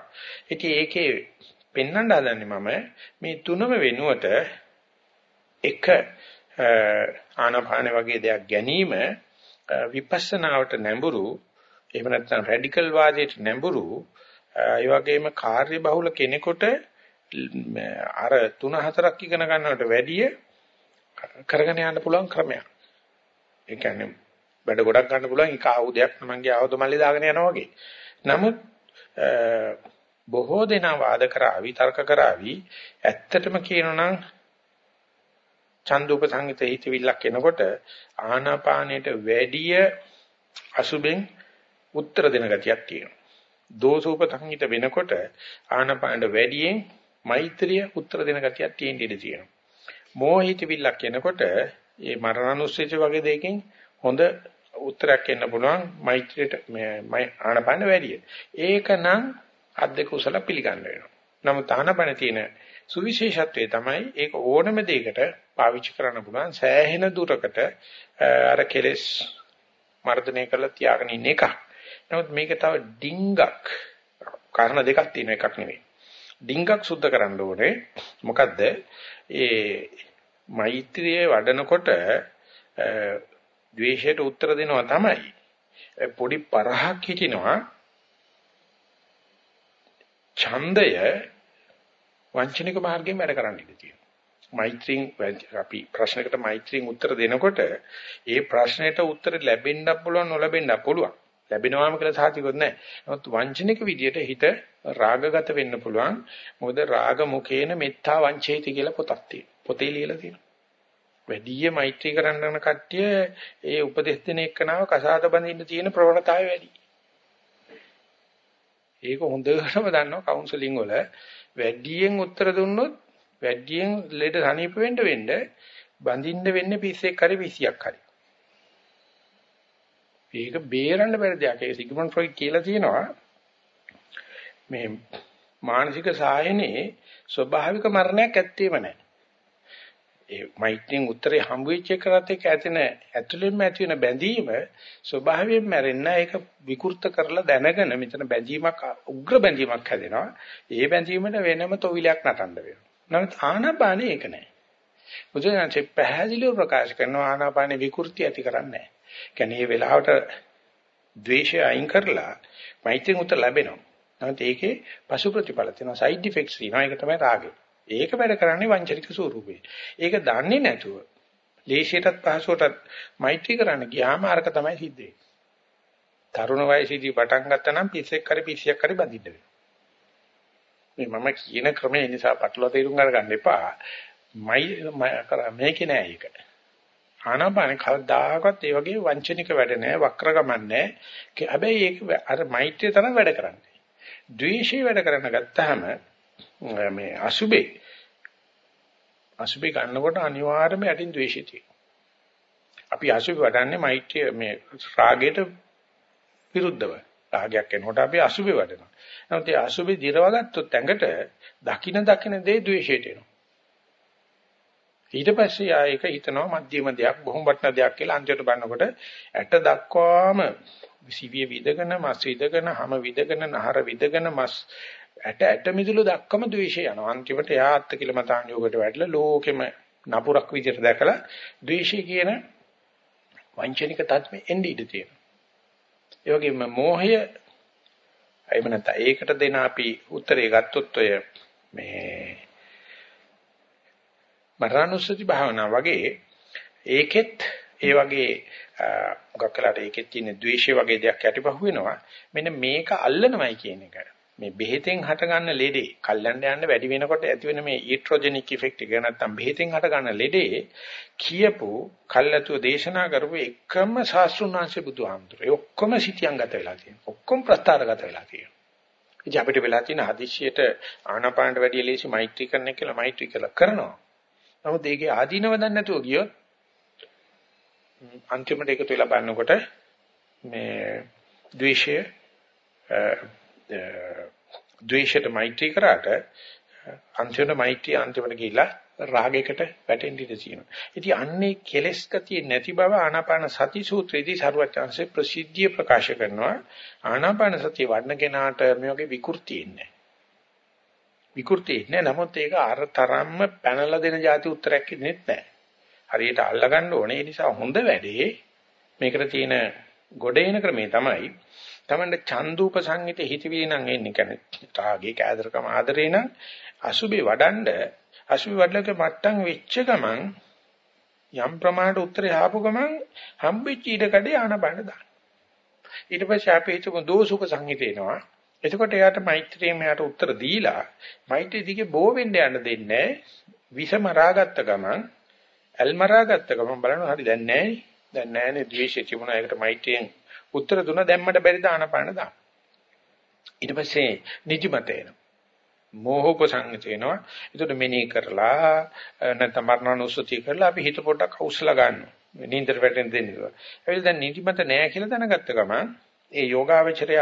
ඉතින් ඒකේ පෙන්වන්න හදන්නේ මම මේ තුනම වෙනුවට එක ආනාපාන වගේ දෙයක් ගැනීම විපස්සනාවට නැඹුරු එහෙම නැත්නම් රැඩිකල් වාදයට නැඹුරු ඒ වගේම කාර්ය බහුල කෙනෙකුට අර තුන හතරක් ඉගෙන ගන්නවට වැඩිය කරගෙන යන්න පුළුවන් ක්‍රමයක්. ඒ කියන්නේ බඩ ගොඩක් ගන්න පුළුවන් එක ආයුධයක් තමන්ගේ ආයුධ මල්ලේ දාගෙන යනවා වගේ. නමුත් බොහෝ දෙනා වාද කරાવી තර්ක කරાવી ඇත්තටම කියනනම් චන්දුප සංගීත හිතවිල්ලක් එනකොට ආනාපානයට වැඩිය අසුබෙන් උත්තර දෙන ගතියක් තියෙනවා. දෝසූප සංගීත වෙනකොට ආනාපානට වැඩියෙන් මෛත්‍රිය උත්තර දෙන ගතියක් තියෙන ඉඩ තියෙනවා. මෝහිතවිල්ලක් එනකොට මේ මරණානුස්සති වගේ දෙයකින් හොඳ උත්තරයක් එන්න පුළුවන් මෛත්‍රියට මේ ආනපන වැඩි. ඒකනම් අද්දක කුසල පිළිගන්න වෙනවා. නමුත් ආනපන තියෙන සුවිශේෂත්වයේ තමයි ඒක ඕනම දෙයකට පාවිච්චි කරන්න පුළුවන් සෑහෙන දුරකට අර කෙලස් මර්ධනය කරලා තියාගෙන ඉන්න එක. නමුත් මේක තව ඩිංගක් කාරණා දෙකක් තියෙන එකක් නෙවෙයි. ඩිංගක් සුද්ධ කරන්න ඕනේ. මොකද්ද? ඒ මෛත්‍රියේ වඩනකොට ද්වේෂයට උත්තර දෙනවා තමයි. පොඩි පරහක් හිටිනවා. ඡන්දය වංචනික මාර්ගයෙන් වැඩ කරන්න ඉඩ තියෙනවා. මෛත්‍රියෙන් අපි ප්‍රශ්නකට මෛත්‍රියෙන් උත්තර දෙනකොට ඒ ප්‍රශ්නෙට උත්තර ලැබෙන්නත් පුළුවන් නොලැබෙන්නත් පුළුවන්. ලැබෙනවාම කියලා සාතිකොත් නැහැ. නමුත් වංචනික විදියට හිත රාගගත වෙන්න පුළුවන්. මොකද රාග මුඛේන මෙත්තා වංචේති කියලා පොතක් තියෙනවා. පොතේ ලියලා තියෙනවා. වැඩිය මෛත්‍රී කරන්න යන කට්ටිය ඒ උපදෙස් දෙන එක්කනාව කසාද බඳින්න තියෙන ප්‍රවණතාවය වැඩි. ඒක හොඳටම දන්නවා කවුන්සලින් වල වැඩියෙන් උත්තර දුන්නොත් වැඩියෙන් ලෙඩ සනීප වෙන්න වෙන්න බඳින්න වෙන්නේ පිස්සෙක් හරි පිස්සියක් හරි. ඒක බේරන්න බැරි දෙයක්. ඒ සිග්මන්ඩ් ෆ්‍රොයිඩ් කියලා තියෙනවා මේ මානසික සායනේ ස්වභාවික මරණයක් ඇත්තේම නැහැ. ඒ මෛත්‍රියෙන් උත්තරේ හම්බ වෙච්ච එකකට ඒක ඇතින ඇතුළෙන්ම ඇති වෙන බැඳීම ස්වභාවයෙන් මැරෙන්න ඒක විකෘත කරලා දැනගෙන මෙතන බැඳීමක් උග්‍ර බැඳීමක් හැදෙනවා. ඒ බැඳීමට වෙනම තොවිලයක් නටන්න වෙනවා. නමුත් ආනාපානෙ ඒක නැහැ. බුදුරජාණන් පැහැදිලිව ප්‍රකාශ කරනවා ආනාපානෙ විකෘති ඇති කරන්නේ නැහැ. කියන්නේ මේ වෙලාවට ද්වේෂය අයින් කරලා මෛත්‍රියෙන් උත්තර ලැබෙනවා. නමුත් ඒකේ පසු ප්‍රතිඵල තියෙනවා සයිඩ් ඉෆෙක්ට්ස් තියෙනවා. ඒක තමයි රාගය. ඒක වැඩ කරන්නේ වංචනික ස්වරූපේ. ඒක දන්නේ නැතුව ලේසියටත් පහසුවටත් මෛත්‍රී කරන්න ගියාම අරක තමයි සිද්ධ වෙන්නේ. තරුණ වයසේදී පටන් ගත්තා නම් පිස්සෙක් හරි පිස්සියක් හරි බඳින්න වෙනවා. මේ මම කියන ක්‍රමය නිසා පටලවා තේරුම් ගන්න එපා. මයි මේකේ නෑ ඒක. ආනාපාන කවදාකවත් ඒ වගේ වංචනික වැඩ නෑ වක්‍ර ගමන් නෑ. හැබැයි ඒක අර මෛත්‍රිය තරම් වැඩ කරන්නේ. ද්වේෂය වැඩ කරන්න ගත්තාම මේ අසුබේ අසුබේ ගන්නකොට අනිවාර්යයෙන්ම යටින් ද්වේෂය තියෙනවා. අපි අසුබේ වඩන්නේ මෛත්‍රිය මේ රාගයට විරුද්ධව. රාගයක් එනකොට අපි අසුබේ වඩනවා. නමුත් ඒ අසුබේ දිරවගත්තොත් ඇඟට දකින දකින දේ ද්වේෂයට එනවා. ඊට පස්සේ ආයක හිතනවා මධ්‍යම දෙයක් බොහොම වටින දෙයක් කියලා අන්තිමට බලනකොට ඇට දක්වාම සිවිය විදගෙන මස් විදගෙන හැම විදගෙන නහර විදගෙන මස් ඇට ඇට මිදුළු දක්කම ද්වේෂය යනවා. අන්තිමට එයා අත්ති කියලා මතාන් යෝගයට වැඩිලා ලෝකෙම නපුරක් විදිහට දැකලා ද්වේෂය කියන වංචනික තත්මෙ එන්නේ ඉඳී තියෙනවා. ඒ වගේම මෝහය එහෙම නැත්නම් ඒකට දෙන අපි උත්තරේ ගත්තොත් ඔය මේ මරණුස්සති භාවනා වගේ ඒකෙත් ඒ වගේ ගොක්කලට ඒකෙත් තියෙන ද්වේෂය වගේ දෙයක් යටිපහුව වෙනවා. මෙන්න මේක අල්ලනමයි කියන එක. මේ බෙහෙතෙන් හටගන්න ලෙඩේ කල්යන්න යන්න වැඩි වෙනකොට ඇති වෙන මේ ඊට්‍රොජෙනික් ඉෆෙක්ට් එක නැත්තම් බෙහෙතෙන් හටගන්න ලෙඩේ කියපු කල්ැතුව දේශනා කරපු එකම ශාස්ත්‍රුණාංශ බුදුහාමුදුරේ ඔක්කොම සිටියන් ගත වෙලා තියෙනවා. ඔක්කොම ප්‍රස්තාරගත වෙලා තියෙනවා. ඉතින් අපිට වෙලා තියෙන හදිස්සියට ආනාපානට වැඩිය ලේසි මෛත්‍රී කරන්න කියලා මෛත්‍රී කියලා කරනවා. නමුත් ඒකේ ආදීනව දන්නේ නැතුව ගියොත් අන්තිමට එකතු වෙලා බලනකොට මේ ද්වේෂය ද්වේෂයට මෛත්‍රී කරාට අන්තිමට මෛත්‍රී අන්තිමට ගිහිලා රාගයකට වැටෙන්න ඉඩ තියෙනවා. ඉතින් අන්නේ කෙලස් ගතිය නැති බව ආනාපාන සති සූත්‍රයේදී සරුවචාන්සේ ප්‍රසිද්ධිය ප්‍රකාශ කරනවා. ආනාපාන සතිය වඩන කෙනාට මේ වගේ විකෘති ඉන්නේ. විකෘති ඉන්නේ නමුත් ඒක අර තරම්ම පැනලා දෙන જાති උත්තරයක් ඉන්නේ නැහැ. හරියට අල්ලගන්න ඕනේ. ඒ නිසා හොඳ වැඩේ මේකට තියෙන ගොඩ එන ක්‍රමේ තමයි තමන්න චන්දුප සංහිත හිතවිලි නම් එන්නේ කියන්නේ රාගේ කෑදරකම ආදරේ නම් අසුබේ වඩන්ඩ අසුබේ වඩලක මට්ටම් වෙච්ච ගමන් යම් ප්‍රමාණයට උත්තරේ ආපු ගමන් හම්බෙච්ච ඊට කඩේ ආනබන දාන්න. ඊට පස්සේ අපි හිතමු දෝසුප සංහිත එනවා. එතකොට එයාට මෛත්‍රියෙන් එයාට උත්තර දීලා මෛත්‍රිය දිගේ බෝ වෙන්න යන්න දෙන්නේ විෂම රාගත්ත ගමන් ඇල්මරාගත්ත ගමන් බලනවා හරි දැන් නැහැ දැන් නැහැනේ ද්වේෂය තිබුණා ඒකට මෛත්‍රියෙන් උත්තර දුන්නා දැම්මට බැරි දානපාන දාන. ඊට පස්සේ නිදිමත එනවා. මෝහෝපසංගත වෙනවා. ඒකට මෙනෙහි කරලා නැත්නම් මරණානුස්සතිය කරලා අපි හිත පොඩ්ඩක් අවුස්සලා ගන්නවා. නින්දට වැටෙන්න දෙන්න. ඒවිල දැන් නිදිමත නැහැ කියලා දැනගත්ත ගමන් ඒ යෝගාවචරය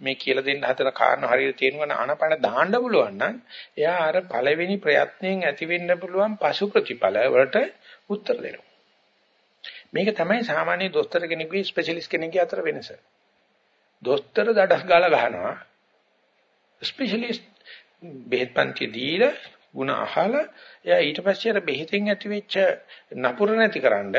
මේ කියලා දෙන්න හදන කාරණා හරියට තේරුම් ආනපන දාන්න පුළුවන් නම් එයා අර පළවෙනි ප්‍රයත්නයෙන් ඇති වෙන්න පුළුවන් පසු ප්‍රතිඵල වලට උත්තර දෙනවා. මේක තමයි සාමාන්‍ය දොස්තර කෙනෙකුගේ ස්පෙෂලිස්ට් කෙනෙක්ගේ අතර වෙනස. දොස්තර දඩස් ගාලා ගහනවා. ස්පෙෂලිස්ට් බෙහෙත් පන්ති දීලා ಗುಣ අහලා එයා ඊට පස්සේ අර බෙහෙතෙන් ඇති වෙච්ච නපුර නැතිකරන්න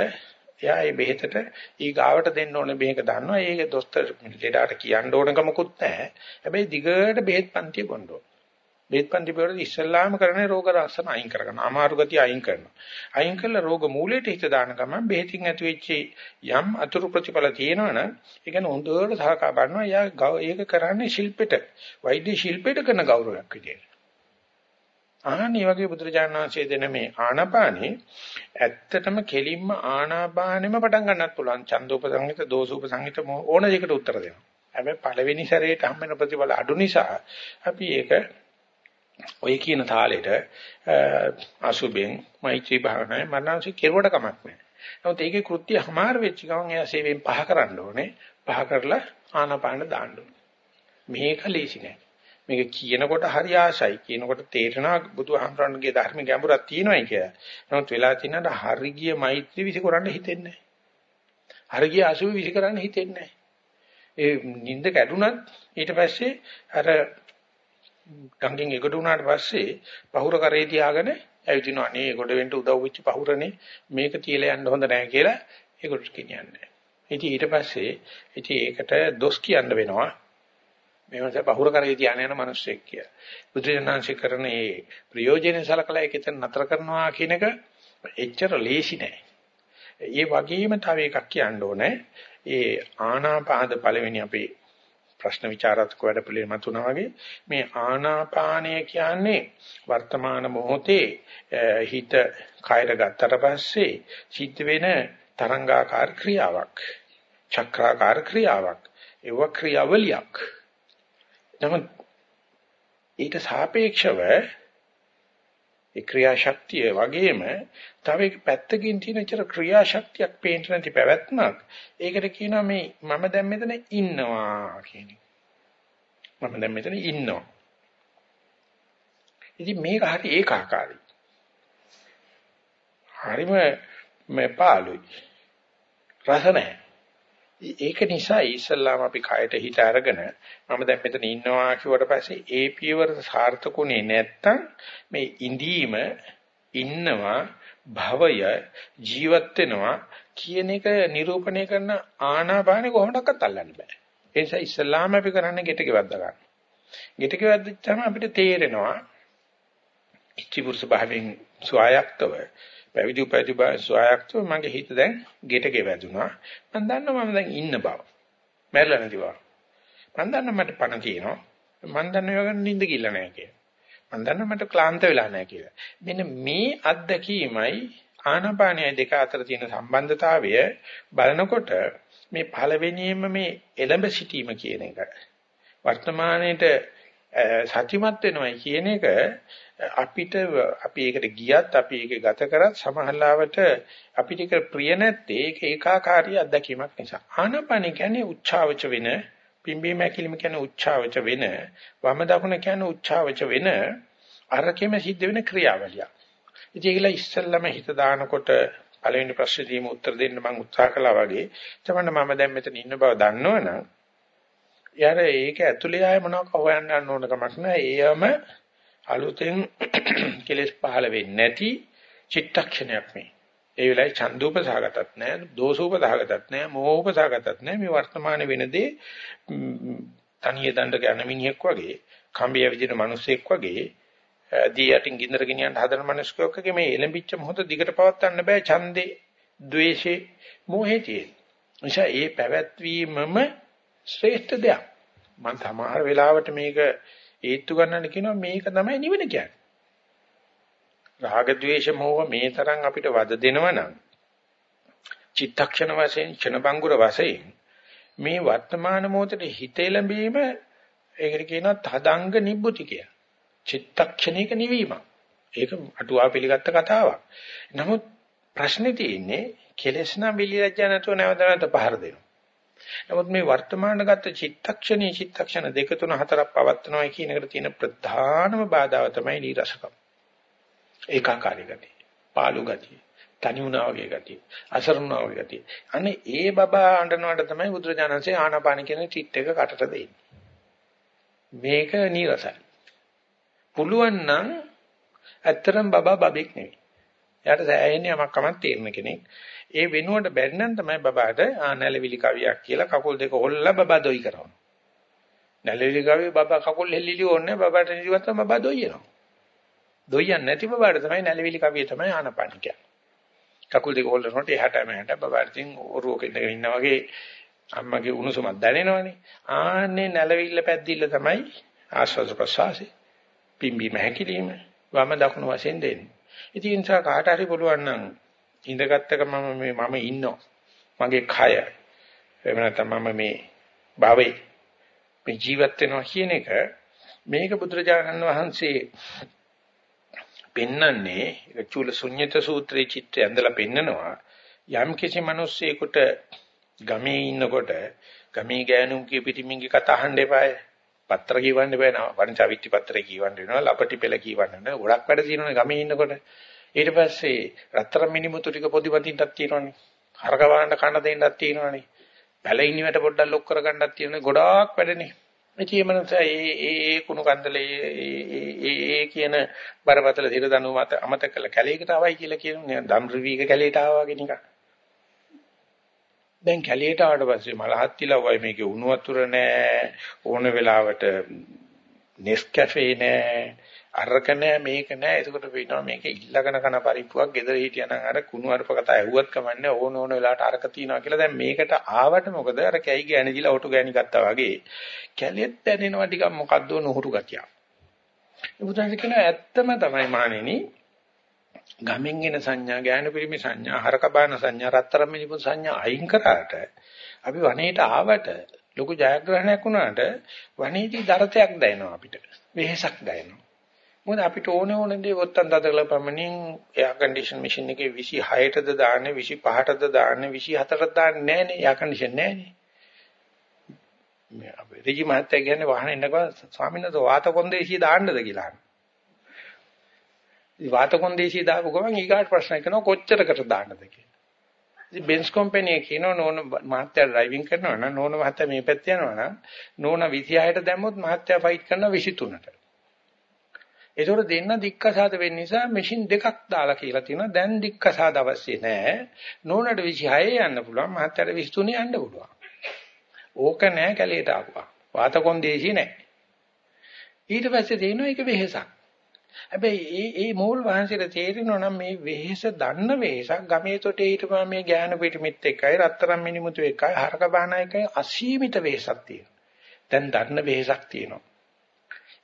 එයා ඒ බෙහෙතට ඊ ගාවට දෙන්න ඕනේ මේක දන්නවා. ඒක දොස්තර ලෙඩාට කියන්න ඕනකමකුත් නැහැ. හැබැයි දිගට බෙහෙත් පන්තිය බොන්න ඕන. බෙහෙත් පන්ති වල ඉස්සල්ලාම කරන්නේ රෝග රසන අයින් කරගන්න. අමාරු ගතිය අයින් කරනවා. අයින් කළා රෝග මූලයට හිත දාන ගමන් බෙහෙතින් ඇති වෙච්ච යම් අතුරු ප්‍රතිඵල තියෙනවනම් ඒ කියන්නේ හොඳට සහකා බලනවා. එයා ඒක කරන්නේ ශිල්පෙට. වෛද්‍ය ශිල්පෙට කරන ගෞරවයක් විදියට. ආහනේ වගේ බුදුරජාණන් වහන්සේ දෙන මේ ආනාපානේ ඇත්තටම කෙලින්ම ආනාපානෙම පටන් ගන්නත් පුළුවන්. ඡන්දෝපසංහිත, දෝසෝපසංහිත ඕන දෙයකට උත්තර දෙනවා. හැබැයි පළවෙනි සැරේට හම්බෙන ප්‍රතිඵල අඩු නිසා අපි ඒක ඔය කියන තාලෙට අසුබෙන් මෛත්‍රී භාවනාවේ මනෝසි කෙරුවට කමක් නැහැ. නමුත් ඒකේ කෘත්‍ය හමාර වෙච්ච ගමන් එයා සේවයෙන් පහ කරන්න ඕනේ. පහ කරලා ආනාපාන දාන්න ඕනේ. මේක ලේසි නෑ. මේක කියනකොට හරි ආසයි කියනකොට තේරෙනවා බුදුහාමරණගේ ධර්ම ගැඹුරක් තියෙනවායි කියලා. නමුත් වෙලා තියෙනට හරි ගිය මෛත්‍රී විසිකරන්න හිතෙන්නේ නැහැ. හරි ගිය අසුභ විසිකරන්න හිතෙන්නේ නැහැ. ඒ නිින්ද කැඩුනත් ඊට පස්සේ අර ගංගෙන් එගොඩ වුණාට පස්සේ පහුර කරේ තියාගෙන ඇවිදිනවා. අනේ එගොඩ වෙන්න උදව් වෙච්ච පහුරනේ මේක තියලා යන්න හොඳ නැහැ කියලා ඒකට කියන්නේ. ඉතින් ඊට පස්සේ ඉතින් ඒකට දොස් කියන්න වෙනවා. මේ මාස බහුර කරේ තියාන යන මිනිස්සෙක් කියලා. බුදුරජාණන්සේ කරන මේ ප්‍රයෝජනෙ සලකලා ඒක එතන නතර කරනවා කියන එක එච්චර ලේසි නෑ. ඒ වගේම තව එකක් කියන්න ඕනේ. ඒ ආනාපාද පළවෙනි අපේ ප්‍රශ්න විචාරාත්මක වැඩ පිළිවෙල මතුනා වගේ මේ ආනාපානය කියන්නේ වර්තමාන මොහොතේ හිත කයර ගත්තට පස්සේ සිද්ධ වෙන තරංගාකාර ක්‍රියාවක් චක්‍රාකාර ක්‍රියාවක් ඒව ක්‍රියාවලියක් නමුත් ඊට සාපේක්ෂව ඒ ක්‍රියාශක්තිය වගේම තව එක පැත්තකින් තියෙන චර ක්‍රියාශක්තියක් පේන්න නැති පැවැත්මක්. ඒකට කියනවා මේ මම දැන් මෙතන ඉන්නවා කියන මම දැන් මෙතන ඉන්නවා. ඉතින් මේක හරි ඒකාකාරයි හරිම මේ පාළුයි. රස නැහැ. ඒක නිසා ඉස්සල්ලාම අපි කයට හිත අරගෙන මම දැන් මෙතන ඉන්නවා කිව්වට පස්සේ ඒ පියවර සාර්ථකුනේ නැත්තම් මේ ඉඳීම ඉන්නවා භවය ජීවත් වෙනවා කියන එක නිරූපණය කරන ආනාපානෙ කොහොමඩක්වත් අල්ලන්න බෑ. ඒ නිසා ඉස්සල්ලාම අපි කරන්නේ ගෙට ගෙවද්ද ගන්න. ගෙට ගෙවද්දච්චාම අපිට තේරෙනවා ඉච්ඡි පුරුෂ භාවයෙන් සුවයක්තව පැවිදි උපැති සොයාක්තව මගේ හිත දැන් ගෙට ගෙවැදුනා. මම දන්නවා මම දැන් ඉන්න බව. මැරෙලා නැති බව. මම දන්නවා මට පණ තියෙනවා. මම දන්නවා යගන්න නිින්ද කිල්ල නැහැ කියලා. මම දන්නවා මට ක්ලාන්ත වෙලා නැහැ කියලා. මෙන්න මේ අත්දැකීමයි ආනාපානයයි දෙක අතර තියෙන සම්බන්ධතාවය බලනකොට මේ පළවෙනියෙන්ම මේ එළඹ සිටීම කියන එක වර්තමානයේට සත්‍යමත් වෙනවයි කියන එක අපිට අපි ඒකට ගියත් අපි ඒක ගත කරත් සමහරවට අපිට ඒක ප්‍රිය නැත්තේ ඒක ඒකාකාරී අත්දැකීමක් නිසා ආනපන කියන්නේ උච්චාවච වෙන පිම්බීම ඇකිලිම කියන්නේ උච්චාවච වෙන වම දකුණ කියන්නේ උච්චාවච වෙන අරකෙම සිද්ධ වෙන ක්‍රියාවලිය. ඉතින් ඒකලා ඉස්සල්ලාම හිත දානකොට පළවෙනි ප්‍රශ්නේදීම උත්තර දෙන්න මම උත්සාහ කළා වගේ තමයි මම දැන් මෙතන ඉන්න බව දන්නවනම් යාර ඒක ඇතුලේ ආය මොනවක් හොයන්න යන්න ඕන කමක් නැහැ. ඒයම අලුතෙන් [CLEARS THROAT] කෙලස් පහළ වෙන්නේ නැති චිත්තක්ෂණයක් මේ. ඒ වෙලාවේ ඡන්දෝපසහගතත් නැහැ, දෝෂෝපසහගතත් නැහැ, මෝහෝපසහගතත් නැහැ. මේ වර්තමාන වෙනදී තනිය දණ්ඩක යන මිනිහෙක් වගේ, කම්බිය විදින මිනිසෙක් වගේ දී යටින් ගින්දර ගෙනියන්න හදන මිනිස්සුකෙක් වගේ මේ එලඹිච්ච මොහොත දිගට පවත්වන්න බෑ ඡන්දේ, ද්වේෂේ, මෝහේ තියෙන. නිසා ඒ පැවැත්වීමම ශ්‍රේෂ්ඨ දෙයක්. මම සමහර වෙලාවට මේක ඒත්තු ගන්නන්න කියනවා මේක තමයි නිවන කියන්නේ. රාග ద్వේෂ මෝහ මේ තරම් අපිට වද දෙනවනම් චිත්තක්ෂණ වශයෙන් ක්ෂණබංගුර වශයෙන් මේ වර්තමාන මොහොතේ හිත එළඹීම ඒකට කියනවා තදංග නිබ්බුති කිය. චිත්තක්ෂණයක නිවීම. ඒක අටුවා පිළිගත්ත කතාවක්. නමුත් ප්‍රශ්නේ තියෙන්නේ කෙලෙස් නම් විලියජ්ජා නැතුව නැවත නැවත පහර දෙනවා. නමුත් මේ වර්තමාන ගත චිත්තක්ෂණී චිත්තක්ෂණ දෙක තුන හතරක් පවත්නවා කියන එකට තියෙන ප්‍රධානම බාධාව තමයි නීරසකම. ඒකාකාරී ගතිය, පාළු ගතිය, තනි වුණා වගේ ගතිය, අසරණා වගේ ගතිය. අනේ ඒ බබා අඬනවට තමයි බුදුරජාණන්සේ ආනාපාන කියන චිත් එක කටට දෙන්නේ. මේක නීරසයි. පුළුවන් නම් ඇත්තරම් බබා බබෙක් නෙවෙයි. එයාට සෑහෙන්නේ යමක් කමක් තේරෙන කෙනෙක්. ඒ වෙනුවට බැරි නම් තමයි බබාට නැලවිලි කවියක් කියලා කකුල් දෙක හොල්ලා බබා දොයි කරනවා. නැලවිලි කවිය බබා කකුල් හෙල්ලිලි ඕනේ බබාට නිදිවත් බබා දොයිනවා. දොයියන් නැති බබාට තමයි නැලවිලි කවිය තමයි ආනපන කියන්නේ. කකුල් දෙක හොල්ලනකොට එහාට මෙහාට බබාට තින් ඔරුවක ඉඳගෙන ඉන්නා වගේ අම්මගේ උණුසුමක් දැනෙනවනේ. ආන්නේ නැලවිල්ල පැද්දිල්ල තමයි ආස්වාද ප්‍රසවාසය. පිම්බීම හැකිලිම වම දකුණු වශයෙන් දෙන්නේ. ඉතින් ඒ නිසා කාට හරි පුළුවන් නම් ඉඳගත්තක මම මේ මම ඉන්නවා. මගේ කය. එහෙම නැත්නම් මම මේ භවයේ මේ ජීවත් වෙනවා කියන එක මේක බුදුරජාණන් වහන්සේ පෙන්නන්නේ චූල ශුන්්‍යත සූත්‍රයේ චිත්‍රය ඇඳලා පෙන්නනවා යම් කිසි මිනිස්සෙකුට ගමේ ඉන්නකොට ගමේ ගෑනුම් කිය පිටිමින්ගේ කතා අහන්න එපායි පත්‍ර කියවන්න බෑ නා වංචාවිත්ති පත්‍රේ කියවන්න වෙනවා. ලපටි පෙළ කියවන්න. වෙනවා ගොඩක් වැඩ තියෙනවනේ ගමේ ඉන්නකොට. ඊට පස්සේ රත්තරන් මිනිමුතු ටික පොදිපතින්ටක් තියෙනවනේ. හරක වහන්න කන්න දෙන්නක් තියෙනවනේ. පැලිනි වැට පොඩ්ඩක් ලොක් කරගන්නක් තියෙනවනේ. ගොඩාක් වැඩනේ. ඉතින් මනස ඒ ඒ කුණු කන්දලේ ඒ ඒ කියන බරපතල හිර දනු මත අමතක කළ කැලේකට ආවයි කියලා කියනවා. දම් රිවීක කැලේට ආවා වගේ නිකන් දැන් කැලියට ආවට පස්සේ මලහත් තිලවයි මේකේ උණු වතුර නෑ ඕන වෙලාවට නෙස් කැෆේ නෑ අරක නෑ මේක නෑ. එතකොට වෙනවා මේක ඉල්ලගෙන කන පරිප්පුවක් ගෙදර හිටියනම් අර කුණු අරප කතා ඇහුවත් කමන්නේ ඕන ඕන වෙලාවට අරක තියනවා කියලා. දැන් මේකට ආවට මොකද? අර කැයි ගෑණි දිලා ඔටු ගෑණි ගත්තා වගේ. කැලියෙත් දැනෙනවා ටිකක් මොකද්ද? නොහුරු ගතියක්. ඒ බුදුන් කියන ඇත්තම තමයි මානෙනි ගමෙන් එන සංඥා, ඥාන පිරිමි සංඥා, හරකබාන සංඥා, රත්තරන් මිනිපු සංඥා අයින් කරාට අපි වනයේට ආවට ලොකු ජයග්‍රහණයක් වුණාට වනයේදී දරතයක් දැනෙනවා අපිට. වෙහෙසක් දැනෙනවා. මොකද අපිට ඕනේ ඕනේ දේ වත්තන් දදලා පමණින් එයා කන්ඩිෂන් මැෂින් එකේ 26ටද දාන්නේ 25ටද දාන්නේ 24ටද දාන්නේ නැහනේ එයා කන්ඩිෂන් නැහනේ. මේ අපේ ඍජු මහත්තයා කියන්නේ වාහනේ ඉන්නකෝ ස්වාමීන් වහන්සේ වාත කොන්දේසිය දාන්නද කියලා අහනවා. වාතකොන්දේශී දාපු ගමන් ඊගාට ප්‍රශ්න කරනවා කොච්චරකට දාන්නද කියලා. ඉතින් බෙන්ස් කම්පැනි එක කියනවා නෝන මහත්තයා ඩ්‍රයිවිං කරනවා නම් නෝන මහත්තයා මේ පැත්තේ යනවා නම් නෝන 26ට දැම්මොත් මහත්තයා ෆයිට් කරනවා 23ට. ඒතකොට දෙන්න දික්කසාද වෙන්න නිසා මැෂින් දෙකක් දාලා කියලා තියෙනවා. දැන් දික්කසාද අවශ්‍ය නැහැ. නෝනට 26 යන්න පුළුවන් මහත්තයාට 23 යන්න පුළුවන්. ඕක නෑ කැලේට ආපුවා. වාතකොන්දේශී නෑ. ඊට පස්සේ දෙනවා ඒක වෙහෙසක්. හැබැයි ඒ ඒ මූල් වහන්සේට තේරෙනවා නම් මේ වෙහෙස දන්න වෙහෙසක් ගමේ තොටේ හිටපුවා මේ ඥාන පිටමිත් එකයි රත්තරන් මිනිමුතු එකයි හරක බාන එකයි අසීමිත වෙහෙසක් තියෙනවා. දැන් දන්න වෙහෙසක් තියෙනවා.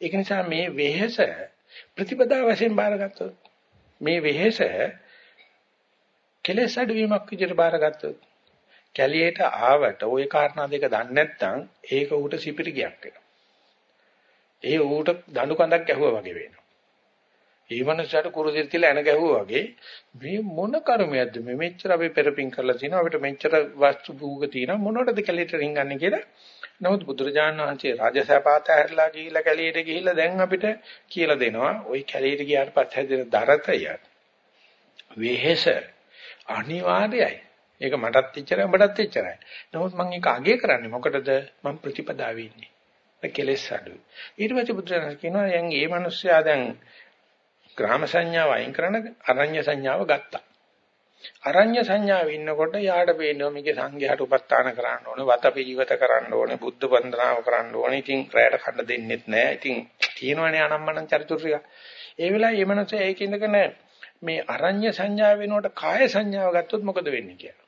ඒක නිසා මේ වෙහෙස ප්‍රතිපදා වශයෙන් බාරගත්තොත් මේ වෙහෙස කෙලෙස් අඩුවීමක් විදිහට බාරගත්තොත් කැලියට ආවට ওই කාරණා දෙක දන්නේ නැත්නම් ඒක ඌට සිපිරි ගියක් වෙනවා. ඒ ඌට දඬු කඳක් ගැහුවා වගේ වෙනවා. ඒ මනසට කුරුසිර තියලා එන ගැහුවා වගේ මේ මොන කර්මයක්ද මේ? මෙච්චර අපි පෙරපින් කරලා තිනවා. අපිට මෙච්චර වස්තු භූග තියෙනවා. මොනවටද කැලේට රින්ගන්නේ කියලා? නමුත් බුදුරජාණන් වහන්සේ රාජසපාත හැරලා ගිහිල්ලා කැලේට ගිහිල්ලා දැන් අපිට කියලා දෙනවා ওই කැලේට ගියාට පස්සේ හැදෙන දරතය වෙහෙස අනිවාර්යයි. ඒක මටත් එච්චරයි උඹටත් එච්චරයි. නමුත් මම ඒක අගය කරන්නේ මොකටද? මම ප්‍රතිපදාවේ ඉන්නේ. කෙලෙස් අඩු ඊට පස්සේ බුදුරජාණන් කියනවා යන් මේ මිනිස්සයා දැන් ග්‍රාම සංඥාව අයින් කරන අරඤ්‍ය සංඥාව ගත්තා. අරඤ්‍ය සංඥාව ඉන්නකොට යාට පේනවා මේකේ සංඝයාට උපස්ථාන කරන්න ඕනේ, වතපිජිවත කරන්න ඕනේ, බුද්ධ වන්දනාව කරන්න ඕනේ. ඉතින් රැයට කන්න දෙන්නෙත් නැහැ. ඉතින් තියෙනවනේ අනම්මනම් චරිතුර්ය. ඒ වෙලාවේ මේ මනස ඒක ඉඳගෙන මේ අරඤ්‍ය සංඥාව වෙනකොට කාය සංඥාව ගත්තොත් මොකද වෙන්නේ කියලා.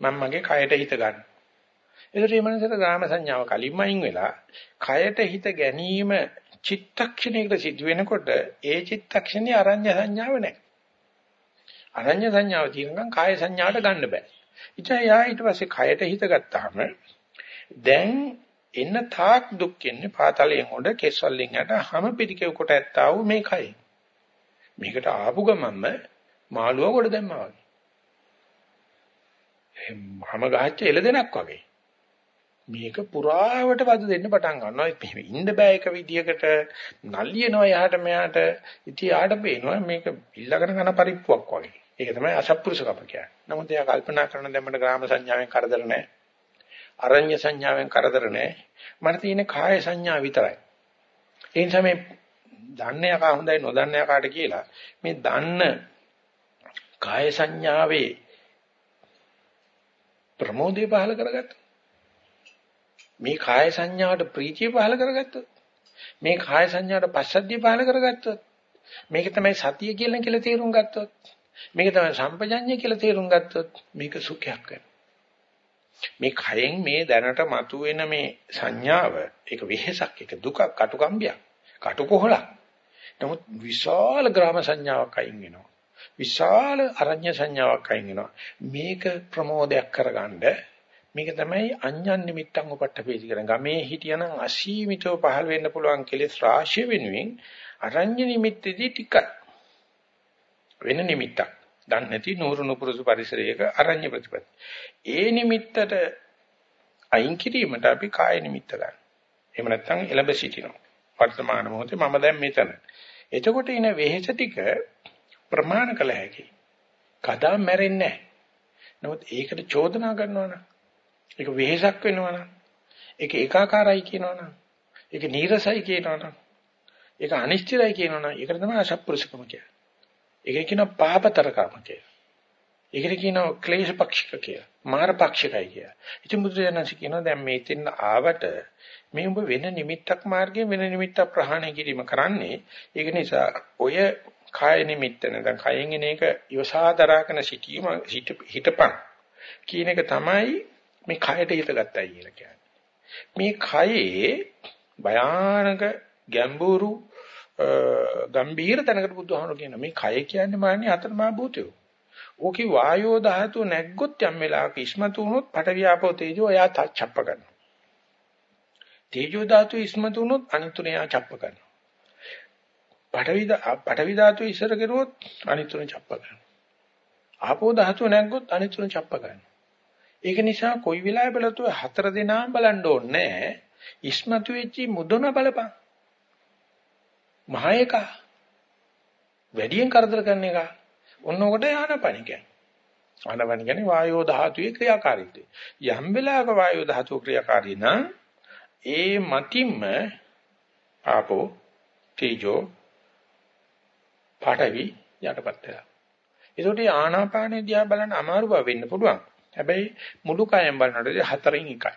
මම මගේ කයට හිත ගන්න. ඒකට මේ මනසට ග්‍රාම සංඥාව කලින්ම අයින් වෙලා කයට හිත ගැනීම චිත්තක්ෂණයකට සිදු වෙනකොට ඒ චිත්තක්ෂණේ අරඤ්‍ය සංඥාව නැහැ. අරඤ්‍ය සංඥාව තියෙනකන් කාය සංඥාවට ගන්න බෑ. ඉතින් යා ඊට පස්සේ කයට හිත ගත්තාම දැන් එන්න තාක් දුක් එන්නේ පාතලයෙන් උඩ කෙස්වලින් යට හැම පිටිකේ කොට ඇත්තා වූ මේ කය. මේකට ආපු ගමන්ම මාළුව කොට දැම්මා වගේ. හැම ගහච්ච එළදෙනක් වගේ. මේක පුරාවට වද දෙන්න පටන් ගන්නවා. මෙහෙම ඉන්න බෑ එක විදියකට නල්ලියනවා යහට මෙහාට. ඉතින් යාට පේනවා මේක ඉල්ලගෙන කරන පරිප්පුවක් වගේ. ඒක තමයි අසත්පුරුෂකම කියන්නේ. නමුත් එයා කල්පනා කරන දැම්මට ග්‍රාම සංඥාවෙන් කරදර නැහැ. අරඤ්‍ය සංඥාවෙන් කරදර නැහැ. මට තියෙන කාය සංඥා විතරයි. ඒ නිසා මේ දන්න යකා හොඳයි නොදන්න යකාට කියලා මේ දන්න කාය සංඥාවේ ප්‍රමෝදය පහල කරගත්තා. මේ කාය සංඥාවට ප්‍රීතිය පහල කරගත්තොත් මේ කාය සංඥාවට පස්සද්ධිය පහල කරගත්තොත් මේක තමයි සතිය කියලා කියලා තේරුම් ගත්තොත් මේක තමයි සම්පජඤ්ඤය කියලා තේරුම් ගත්තොත් මේක සුඛයක් වෙනවා. මේ කයෙන් මේ දැනට මතුවෙන මේ සංඥාව ඒක වෙහෙසක් ඒක දුකක් කටුකම්බියක් කටුකොහලක්. නමුත් විශාල ග්‍රාම සංඥාවක් අයින් වෙනවා. විශාල අරඤ්‍ය සංඥාවක් අයින් වෙනවා. මේක ප්‍රමෝදයක් කරගන්න මේක තමයි අඤ්ඤන් නිමිත්තන් උපට්ඨපේති කරන ගමේ හිටියනම් අසීමිතව පහළ වෙන්න පුළුවන් කෙලෙස් රාශිය වෙනුවෙන් අරඤ්‍ය නිමිත්තේදී ටිකක් වෙන නිමිත්තක්. දන්නේ නැති නూరు නුපුරුසු පරිසරයක අරඤ්‍ය ප්‍රතිපද. ඒ නිමිත්තට අයින් කිරීමට අපි කාය නිමිත්ත ගන්න. එහෙම නැත්නම් එළඹ සිටිනවා. වර්තමාන මොහොතේ මම දැන් මෙතන. එතකොට ඉන වෙහෙස ටික ප්‍රමාණ කළ හැකියි. කදා මැරෙන්නේ නැහැ. නමුත් ඒකට චෝදනා කරනවා නම් ඒක වෙහෙසක් වෙනවා නම් ඒක ඒකාකාරයි කියනවා නම් ඒක නීරසයි කියනවා නම් ඒක අනිශ්චිතයි කියනවා නම් ඒකට තමයි අසත්පුරුෂකම කියන්නේ. ඒකට කියනවා පාපතරකම කියලා. ඒකට කියනවා ක්ලේශ පක්ෂික කියලා. මාර පක්ෂිකයි කියලා. ඉතින් බුදුරජාණන්සේ කියනවා දැන් මේ තින්න ආවට මේ උඹ වෙන නිමිත්තක් මාර්ගයෙන් වෙන නිමිත්තක් ප්‍රහාණය කිරීම කරන්නේ. ඒක නිසා ඔය කාය නිමිත්ත නැත්නම් කයෙන් එන එක ඉවසා දරාගෙන සිටීම හිටපන් කියන එක තමයි මේ කයට හිත ගත්තයි කියලා කියන්නේ. මේ කයේ භයානක ගැඹුරු ගම්බීර තැනකට බුදුහාමුදුරු කියනවා මේ කය කියන්නේ මාන්නේ අතරමා භූතය. ඕකේ වායෝ ධාතුව නැග්ගොත් යම් වෙලාවක ඉස්මතු වුණොත් පටවියාපෝ තේජෝ එයා තච්චප්ප කරනවා. තේජෝ ධාතුව ඉස්මතු වුණොත් අනිතුන එයා චප්ප කරනවා. පටවි පටවි ධාතුව ඉස්සර කෙරුවොත් අනිතුන චප්ප කරනවා. ආපෝ ධාතුව නැග්ගොත් අනිතුන චප්ප කරනවා. ඒක නිසා කොයි වෙලාවෙ බලතුව හතර දෙනාම බලන්න ඕනේ ඉස්මතු වෙච්චි මුදුන බලපන්. මහා එක. වැඩියෙන් කරදර කරන එක. ඔන්න ඔකට ආනපන කියන්නේ. ආනපන කියන්නේ වායෝ ධාතුවේ ක්‍රියාකාරීත්වය. යම් වෙලාවක වායෝ ධාතුව ක්‍රියාකාරී නම් ඒ මතින්ම ආපෝ තේජෝ පාඨවි යටපත් වෙලා. ඒකට ආනාපානෙ දිහා බලන්න අමාරු බව වෙන්න පුළුවන්. හැබැයි මුළු කයම බලනකොට හතරෙන් එකයි.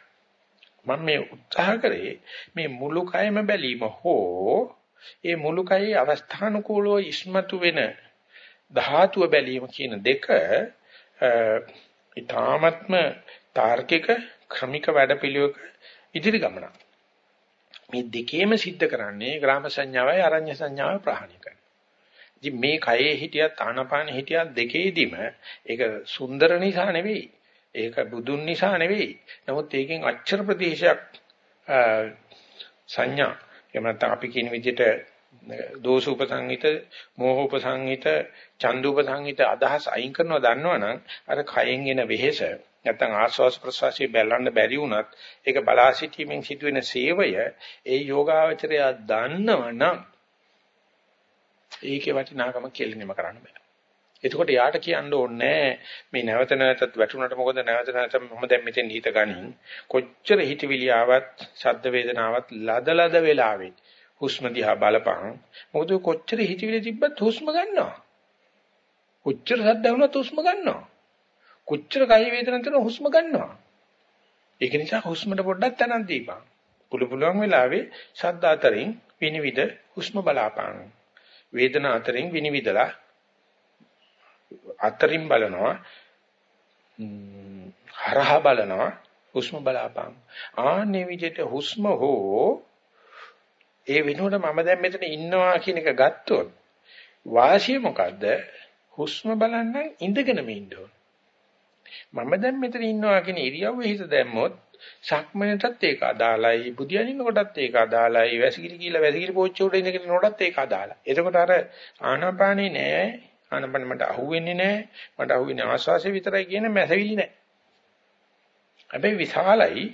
මම මේ උත්සාහ කරේ මේ මුළු කයම බැලීම හෝ ඒ මුළු කයේ අවස්ථානුකූලව ඉස්මතු වෙන ධාතුව බැලීම කියන දෙක ඊ타ත්ම තාර්කික ක්‍රමික වැඩපිළිවෙක ඉදිරි ගමන. මේ දෙකේම සිද්ධ කරන්නේ ග්‍රාම සංඥාවයි අරඤ්‍ය සංඥාවයි ප්‍රහාණය කරන. ඉතින් මේ කයේ හිටියත් ආනපාන හිටියත් දෙකේදීම ඒක සුන්දර නිසා නෙවෙයි. ඒක බුදුන් නිසා නෙවෙයි. නමුත් ඒකෙන් අච්චර ප්‍රදේශයක් සංඥා එහෙම නැත්නම් අපි කියන විදිහට දෝෂ උපසංහිත, මෝහ උපසංහිත, චන්දු උපසංහිත අදහස් අයින් කරනවා දන්නවනම් අර කයෙන් එන වෙහෙස නැත්නම් ආස්වාස් ප්‍රසවාසී බැලන්න බැරි වුණත් ඒක බලා සිටීමෙන් සිදුවෙන සේවය ඒ යෝගාවචරය දන්නවනම් ඒකේ වටිනාකම කෙලින්ම කරන්න බෑ. එතකොට යාට කියන්න ඕනේ මේ නැවත නැවතත් වැටුණට මොකද? නැවත නැවත මම දැන් මෙතෙන් හිත ගනින්. කොච්චර හිතවිලි ආවත් ශබ්ද වේදනාවත් ලද ලද වෙලාවෙ හුස්ම දිහා බලපං මොකද කොච්චර හිතවිලි තිබ්බත් හුස්ම ගන්නවා. කොච්චර ශබ්ද වුණත් හුස්ම ගන්නවා. කොච්චර කය වේදනාවක් තියෙනවා හුස්ම ගන්නවා. ඒක නිසා හුස්මට පොඩ්ඩක් තනක් දීපන්. පුළු පුළුවන් වෙලාවේ ශබ්ද අතරින් විනිවිද හුස්ම බලාපං වේදනා අතරින් විනිවිදලා අතරින් බලනවා හරහා බලනවා හුස්ම බලාපං ආන්නේ විදිහට හුස්ම හෝ ඒ වෙනුවට මම දැන් මෙතන ඉන්නවා කියන එක ගත්තොත් වාසිය මොකද්ද? හුස්ම බලන්න ඉඳගෙනම ඉන්න ඕන. මම දැන් මෙතන ඉන්නවා කියන ඉරියව්වේ හිත දැම්මොත් සක්මනටත් ඒක අදාළයි බුදියනින්න කොටත් ඒක අදාළයි වැසිකිලි කියලා වැසිකිලි පෝච්චි උඩ ඉඳගෙන නෝඩත් ඒක අදාළයි. එතකොට අර ආනාපානේ නෑ. ආනපන මට අහුවෙන්නේ නැහැ. මට අහුවෙන්නේ ආස්වාසිය විතරයි කියන මැසවිලි නැහැ. හැබැයි විශාලයි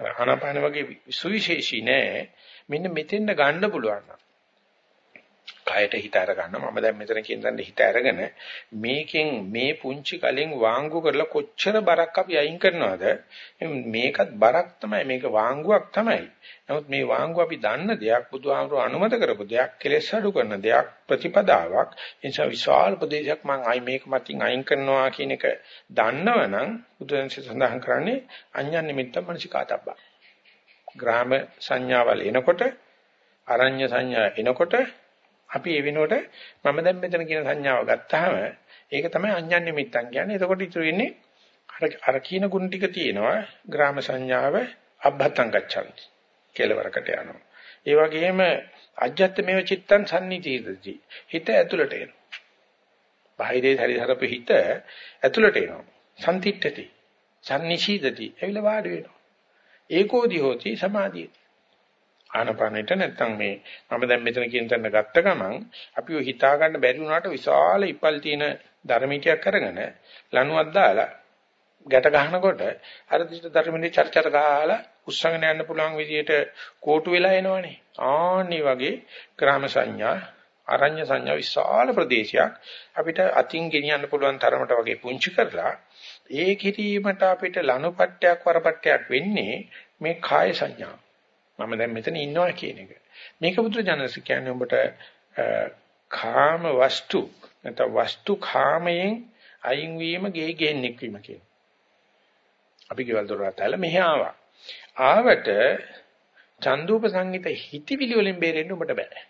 ආනාපාන වගේ සුවිශේෂී නෑ. මෙන්න මෙතෙන්ද ගන්න පුළුවන් නම්. කයට හිත අර ගන්නවා. මම දැන් මෙතන කියන දන්නේ හිත අරගෙන මේකෙන් මේ පුංචි කලින් වාංගු කරලා කොච්චර බරක් අපි අයින් කරනවද? මේකත් බරක් තමයි. මේක වාංගුවක් තමයි. නමුත් මේ වාංගු අපි දන්න දෙයක් බුදුහාමුදුර අනුමත කරපු දෙයක් කෙලෙස් අඩු කරන දෙයක් ප්‍රතිපදාවක්. ඒ නිසා විශාල ප්‍රදේශයක් මම අයි මේක මතින් අයින් කරනවා කියන එක දන්නවනම් බුදුන්සේ සඳහන් කරන්නේ අඤ්ඤන් නිමිත්ත මනසිකාතබ්බා. ග්‍රාම සංඥාවල් එනකොට අරඤ්‍ය සංඥා එනකොට අපි ඒ වෙනුවට මම දැන් මෙතන කියන සංඥාව ගත්තාම ඒක තමයි අඤ්ඤන් නිමිත්තන් කියන්නේ. එතකොට ඉතුරු වෙන්නේ අර අර කියන ගුණ ටික තියෙනවා. ග්‍රාම සංඥාව අබ්බතං ගච්ඡanti. කෙලවරකට යනවා. ඒ වගේම අජ්ජත් මේව චිත්තං සම්නිතීදති. හිත ඇතුළට එනවා. බාහිරේ හරිහරපු හිත ඇතුළට එනවා. සම්තිට්ඨති. සම්නිශීදති. එවිල වාඩි වෙනවා. ඒකෝදි හෝති සමාධියති. ආනපනෙට නැත්තම් මේ මම දැන් මෙතන කියන තැන ගත්ත ගමන් අපි ඔය හිතා ගන්න බැරි වුණාට විශාල ඉපල් තියෙන ධර්මිකයක් අරගෙන ලණුවක් දාලා ගැට ගන්නකොට අර දිට ධර්මිනේ චර්චර ගහලා උස්සගෙන යන්න පුළුවන් විදියට කෝටු වෙලා එනවනේ. ආන්නි වගේ ග්‍රාම සංඥා අරඤ්‍ය සංඥා විශාල ප්‍රදේශයක් අපිට අතින් ගෙනියන්න පුළුවන් තරමට වගේ පුංචි කරලා ඒ කිරීමට අපිට ලනුපට්ටයක් වරපට්ටයක් වෙන්නේ මේ කාය සංඥා මම දැන් මෙතන ඉන්නවා කියන එක. මේක බුදුරජාණන්ස කියන්නේ උඹට කාම වස්තු නැත්නම් වස්තු කාමයෙන් අයින් වීම ගේ ගෙන්නෙක් වීම කියන. අපි ගෙවල් දොරට ඇල මෙහි ආවා. ආවට චන්දූප සංගීත හිතවිලි වලින් බේරෙන්න උඹට බෑ.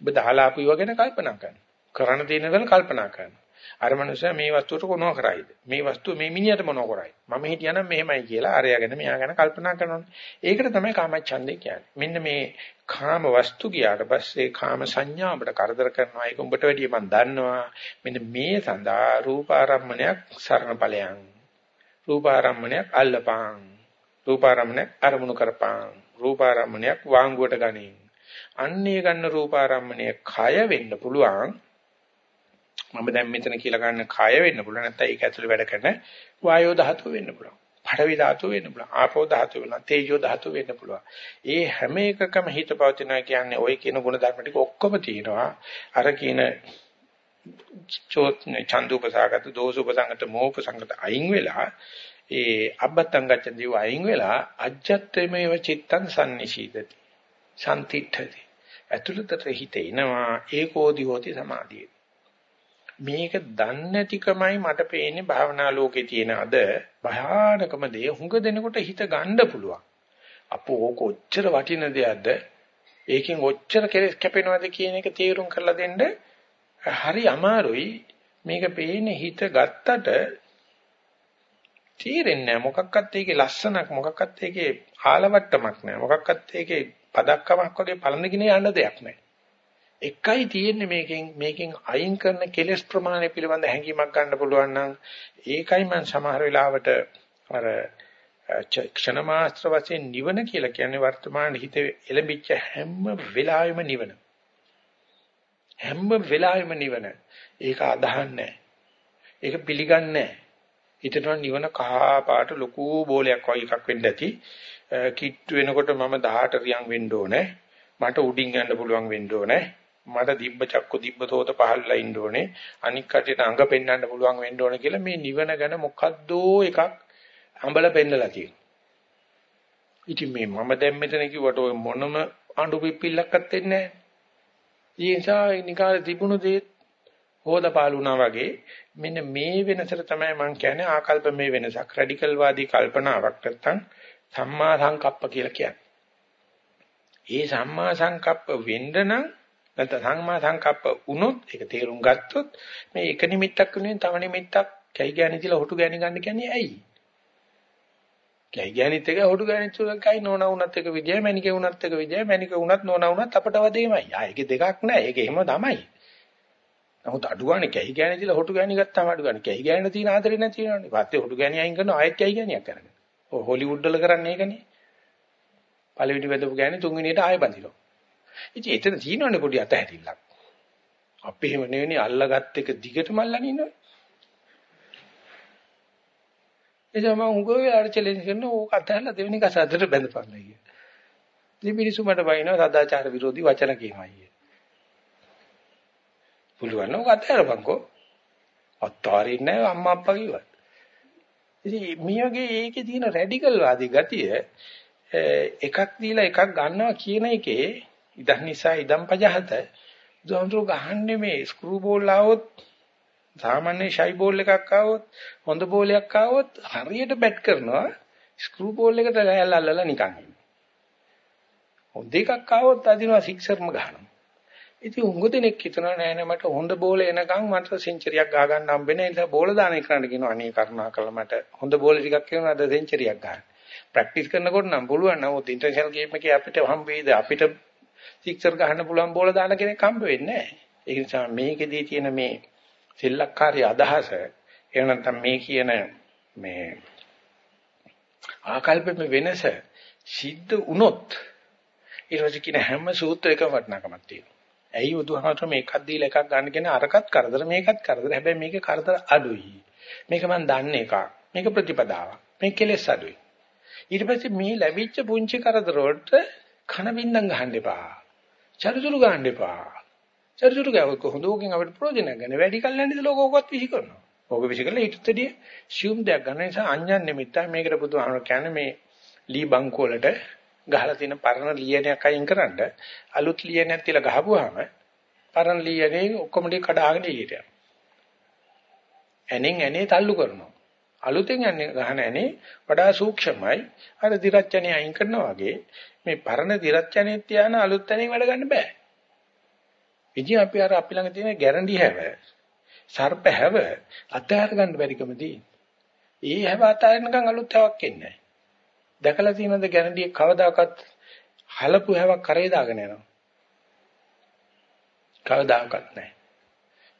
ඔබ දහලා ආපු ඒවා ගැන කල්පනා කරන්න. කරන්න තියෙන දේ කල්පනා කරන්න. අර මනුස්සයා මේ වස්තුවට කොනව කරයිද? මේ වස්තුව මේ මිනිහට මොනව කරයිද? මම හිටියානම් මෙහෙමයි කියලා අරයා ගැන මෙයා ගැන කල්පනා කරනෝනේ. ඒකට තමයි කාමච්ඡන්දේ කියන්නේ. මෙන්න මේ කාම වස්තු ගියාට පස්සේ කාම සංඥා ඔබට කරදර කරනවා. ඒක උඹට වැඩිය මම දන්නවා. මෙන්න මේ සඳහා රූපාරම්මණයක් සරණ ඵලයන්. රූපාරම්මණයක් අල්ලපං. රූපාරම්මණයක් අරමුණු කරපං. රූපාරම්මණයක් වාංගුවට ගනින්. අන්නේ ගන්න රූපාරම්මණය කය වෙන්න පුළුවන්. මම දැන් මෙතන කියලා ගන්න කය වෙන්න පුළුවන් නැත්නම් ඒක ඇතුලේ වැඩ කරන වායෝ ධාතුව වෙන්න පුළුවන්. පඨවි ධාතුව වෙන්න පුළුවන්. ආපෝ ධාතුව වෙන්න තේජෝ ධාතුව වෙන්න පුළුවන්. ඒ හැම එකකම හිත පවතිනවා කියන්නේ ওই කියන ගුණ ධර්ම ටික ඔක්කොම තියෙනවා. අර කියන චෝත් චන්දුපසගත දෝසුපසංගත මෝපසංගත අයින් වෙලා ඒ අබ්බත්තං ගච්ඡන්දිව අයින් වෙලා අජ්ජත්ත්වමේව චිත්තං සම්නිශීදති. සම්තිඨති. ඇතුළතට හිත එනවා ඒකෝදි හෝති සමාධියේ. මේක දන්නේ නැතිකමයි මට පේන්නේ භාවනා ලෝකේ තියෙන අද භයානකම දේ හුඟ දෙනකොට හිත ගන්න පුළුවන්. අපෝ ඕක ඔච්චර වටින දෙයක්ද? ඒකෙන් ඔච්චර කෙලස් කැපෙනවද කියන එක තීරුම් කරලා දෙන්න හරි අමාරුයි. මේක පේන්නේ හිත ගත්තට තීරෙන්නේ නැහැ. මොකක්වත් ඒකේ ලස්සනක් මොකක්වත් ඒකේ ආලවට්ටමක් නැහැ. මොකක්වත් ඒකේ පදක්කමක් වගේ පළඳගෙන යන්න දෙයක් නැහැ. එකයි තියෙන්නේ මේකෙන් මේකෙන් අයින් කරන කෙලස් ප්‍රමාණය පිළිබඳ හැඟීමක් ගන්න පුළුවන් නම් ඒකයි මම සමහර වෙලාවට අර ක්ෂණ මාත්‍ර වශයෙන් නිවන කියලා කියන්නේ වර්තමාන හිතේ එළඹිච්ච හැම වෙලාවෙම නිවන. හැම වෙලාවෙම නිවන. ඒක අදහන්නේ ඒක පිළිගන්නේ හිතනවා නිවන කහ පාට ලොකු බෝලයක් වගේ එකක් වෙන්න ඇති. කිට්ටු වෙනකොට මම 18 රියන් වෙන්න ඕනේ. මට උඩින් යන්න පුළුවන් වෙන්න ඕනේ. මට දිබ්බ චක්කු දිබ්බ තෝත පහළලා ඉන්න ඕනේ අනික් කටියට අඟ පෙන්වන්න පුළුවන් වෙන්න ඕනේ කියලා මේ නිවන ගැන මොකද්දෝ එකක් අඹල පෙන්නලා තියෙනවා. ඉතින් මේ මම දැන් මෙතන කිව්වට ඔය මොනම අඬු පිපිල්ලක්වත් වෙන්නේ නැහැ. ඒ නිසා නිකාර තිබුණු දේ හොදපාලුණා වගේ මෙන්න මේ වෙනසට තමයි මම කියන්නේ ආකල්ප මේ වෙනසක් රැඩිකල් වාදී කල්පනාවක් නැත්තම් සම්මා සංකප්ප කියලා කියන්නේ. ඒ සම්මා සංකප්ප වෙන්න නම් නැත්නම් සංමා සංකප්ප වුණොත් ඒක තේරුම් ගත්තොත් මේ එක නිමිත්තක් වෙනුවෙන් තව නිමිත්තක් කැයි ගෑණි කියලා හොටු ගෑණි ගන්න කියන්නේ ඇයි? කැයි ගෑණිත් එක හොටු ගෑණිත් එකයි නෝනා වුණත් එක විදියයි මැනිකේ වුණත් එක විදියයි මැනික වුණත් නෝනා වුණත් අපට වදේමයි. ආ ඒකේ දෙකක් නෑ. ඒක එහෙම තමයි. නමුත් අඩුගානේ කැහි ගෑණි කියලා හොටු ගෑණි ගත්තාම අඩුගානේ කැහි ගෑණි තියෙන ආදරේ නැති වෙනවනේ. පස්සේ හොටු ගෑණි අයින් කරනවා ආයෙත් කැහි ගෑණියක් කරගෙන. ඔය හොලිවුඩ් වල කරන්නේ ඒකනේ. පළවෙනි වැදපු ගෑණි තුන්වෙනියට ආයෙ බඳිනවා. ඉතින් එතන තියෙනවනේ පොඩි අතහැරිල්ලක්. අපි එහෙම නෙවෙයි අල්ලගත් එක දිගටම අල්ලගෙන ඉන්නවනේ. එතකොට මම උගෝ වෙලාවට චැලෙන්ජ් කරනවා ඕක අතහැරලා දෙවෙනි කසාදට බැඳපන්න කිය. ඉතින් මිනිස්සු මට බයිනවා සදාචාර විරෝධී වචන කියනවා අයියේ. පුළුවන් නම් අතහැරපන්කෝ. අත්තාරින්නේ නැහැ අම්මා අප්පා කිව්වා. ඉතින් මේ වගේ ඒකේ තියෙන රැඩිකල් වාදී ගතිය එකක් දීලා එකක් ගන්නවා කියන එකේ ඉදන් නිසා ඉදන් පජහත බුදුහාමුදුරුවෝ ගහන්නේ මේ ස්ක්‍රූ බෝල් ආවොත් සාමාන්‍ය ෂයි බෝල් එකක් ආවොත් හොඳ බෝලයක් ආවොත් හරියට බැට් කරනවා ස්ක්‍රූ බෝල් එකට ලෑල්ල අල්ලලා නිකන් ඉන්නේ. හොඳ එකක් ආවොත් අදිනවා සික්සර්ම ගහනවා. ඉතින් උංගු දෙනෙක් හිතනවා නෑ නෑ මට හොඳ බෝල එනකන් මට සෙන්චරියක් ගහ ගන්න හම්බෙන්නේ නැහැ. ඒ නිසා බෝල දාන එකකට කියනවා අනේ කරුණා කළා මට හොඳ බෝල ටිකක් එනවා අද සෙන්චරියක් ගන්න. ප්‍රැක්ටිස් කරනකොට නම් පුළුවන් නමුත් ඉන්ටර්නැෂනල් ගේම් එකේ අපිට හම්බෙයිද අපිට සික්සර් ගහන්න පුළුවන් බෝල දාන කෙනෙක් හම්බ වෙන්නේ නැහැ. ඒ නිසා මේකෙදී තියෙන මේ සෙල්ලක්කාරී අදහස එහෙම නැත්නම් මේ කියන මේ ආකල්පෙම වෙනස සිද්ධ වුණොත් ඊට පස්සේ කියන හැම සූත්‍රයකම වටිනාකමක් තියෙනවා. ඇයි බුදුහාමර මේකක් දීලා එකක් ගන්න කියන අරකට කරදර මේකත් කරදර. හැබැයි මේකේ කරදර අඩුයි. මේක මම දන්නේ එකක්. මේක ප්‍රතිපදාවක්. මේක කෙලෙස් අඩුයි. ඊට පස්සේ මේ ලැබිච්ච පුංචි කරදර වලට කන බින්දම් ගහන්න එපා. චරිචුරු ගන්න එපා. චරිචුරු ගාව කොහොමද ඕකෙන් අපිට ප්‍රයෝජනයක් ගන්න. වැඩි කල් නැන්දිද ලෝකෝකවත් විහි කරනවා. ඕක විහි කරලා ඊටත් දෙය ෂියුම් දෙයක් ගන්න නිසා අඤ්ඤන් නිමිත්තයි මේකට බුදුහාමර කියන්නේ මේ ලී බංකු වලට ගහලා තියෙන පරණ ලියනයක් අයින් කරන්න අලුත් ලියනයක් තියලා ගහපුවාම පරණ ලියනේ ඔක්කොම ටික කඩාගෙන එළියට යනවා. ඇනෙන් ඇනේ තල්ලු කරනවා. අලුතෙන් යන්නේ ගහන ඇනේ වඩා සූක්ෂමයි. අර දිරච්ඡනේ අයින් කරනවා වගේ මේ පරණ දිරච්ඡනේ තියාන අලුත් ඇනේ වැඩ ගන්න බෑ. ඉතින් අපි අර අපි ළඟ තියෙන ගැරන්ටි හැව සර්ප හැව අතහැර ගන්න බැරිකම තියෙන්නේ. ඒ හැව අතහැරනකම් අලුත් හැවක් එන්නේ නැහැ. දැකලා තියෙනවද ගැරන්ටි කවදාකවත් හලපු හැවක් කරේ දාගෙන යනවා. කවදාකවත් නැහැ.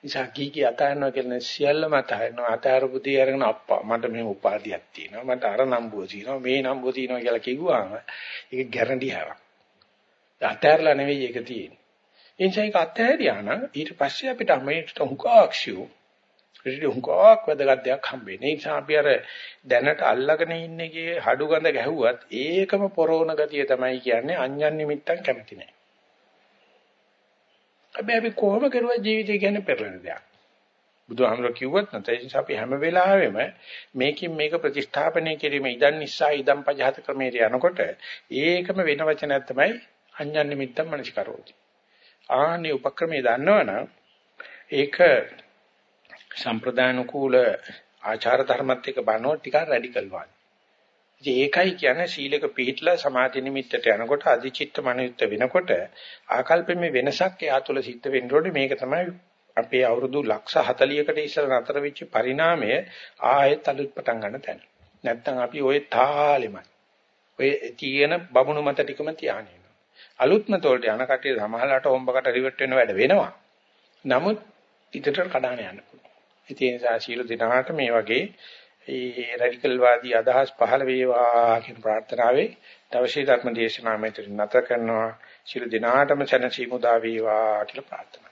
නිසා කී කී අතහරිනවා කියන සියල්ලම අතහරිනවා. අතහරපු දේ අරගෙන අප්පා මට මේ උපාධියක් තියෙනවා. මට අර නම්බුව තියෙනවා. මේ නම්බුව තියෙනවා කියලා කිව්වම ඒක ගැරන්ටි හැවක්. අතහැරලා නෙවෙයි ඒක තියෙන්නේ. ඒ නිසා ඒක අතහැරියා නම් ඊට පස්සේ අපිට මේකට හුඟක්ෂියු ඊට හුඟක් වැදගත් දෙයක් හම්බෙන්නේ. ඒ නිසා අපි අර දැනට අල්ලගෙන ඉන්න එකේ හඩු ගඳ ගැහුවත් ඒකම පොරෝණ ගතිය තමයි කියන්නේ අඤ්ඤන් නිමිත්තන් කැමති නැහැ. හැබැයි අපි කොහොම කරුවා ජීවිතය කියන්නේ පෙරලෙන දෙයක්. බුදුහාමර කිව්වත් නැත්නම් ඒ නිසා අපි හැම වෙලාවෙම මේකින් මේක ප්‍රතිස්ථාපනය කිරීම ඉදන් නිසා ඉදන් පජහත ක්‍රමයට යනකොට ඒකම වෙන වචනයක් තමයි අඤ්ඤන් නිමිත්තන් මනසිකරෝති. ආනේ උපක්‍රමයේ දන්නවනම් ඒක සම්ප්‍රදානුකූල ආචාර ධර්මත් එක්ක බනෝ ටිකක් රැඩිකල් වාද. ඉතින් ඒකයි කියන්නේ සීලක පිළිහිట్లా සමාධි නිමිත්තට යනකොට අධිචිත්ත මනිත වෙනකොට ආකල්පෙමේ වෙනසක් එයා තුළ සිද්ධ වෙන්න මේක තමයි අපේ අවුරුදු 140කට ඉස්සර නතර වෙච්ච පරිණාමය ආයෙත් අලුත් පටන් ගන්න තැන. නැත්තම් අපි ওই තාලෙමයි. ඔය තියෙන බමුණු මත ටිකම තියාගෙන ඉන්නවා. අලුත් මත වලට යන කටිය සමහරලාට හොම්බකට රිවර්ට් වෙන වැඩ වෙනවා. නමුත් ඉදිරියට කඩාන යන්න පුළුවන්. ඒ නිසා සීල දිනාට මේ වගේ ඒ රැඩිකල් වාදී අදහස් පහළ වේවා කියන ප්‍රාර්ථනාවේ දවසේ ධර්ම දේශනාව මෙතන නැත කරනවා. සීල දිනාටම සැනසීම උදා වේවා කියලා ප්‍රාර්ථනා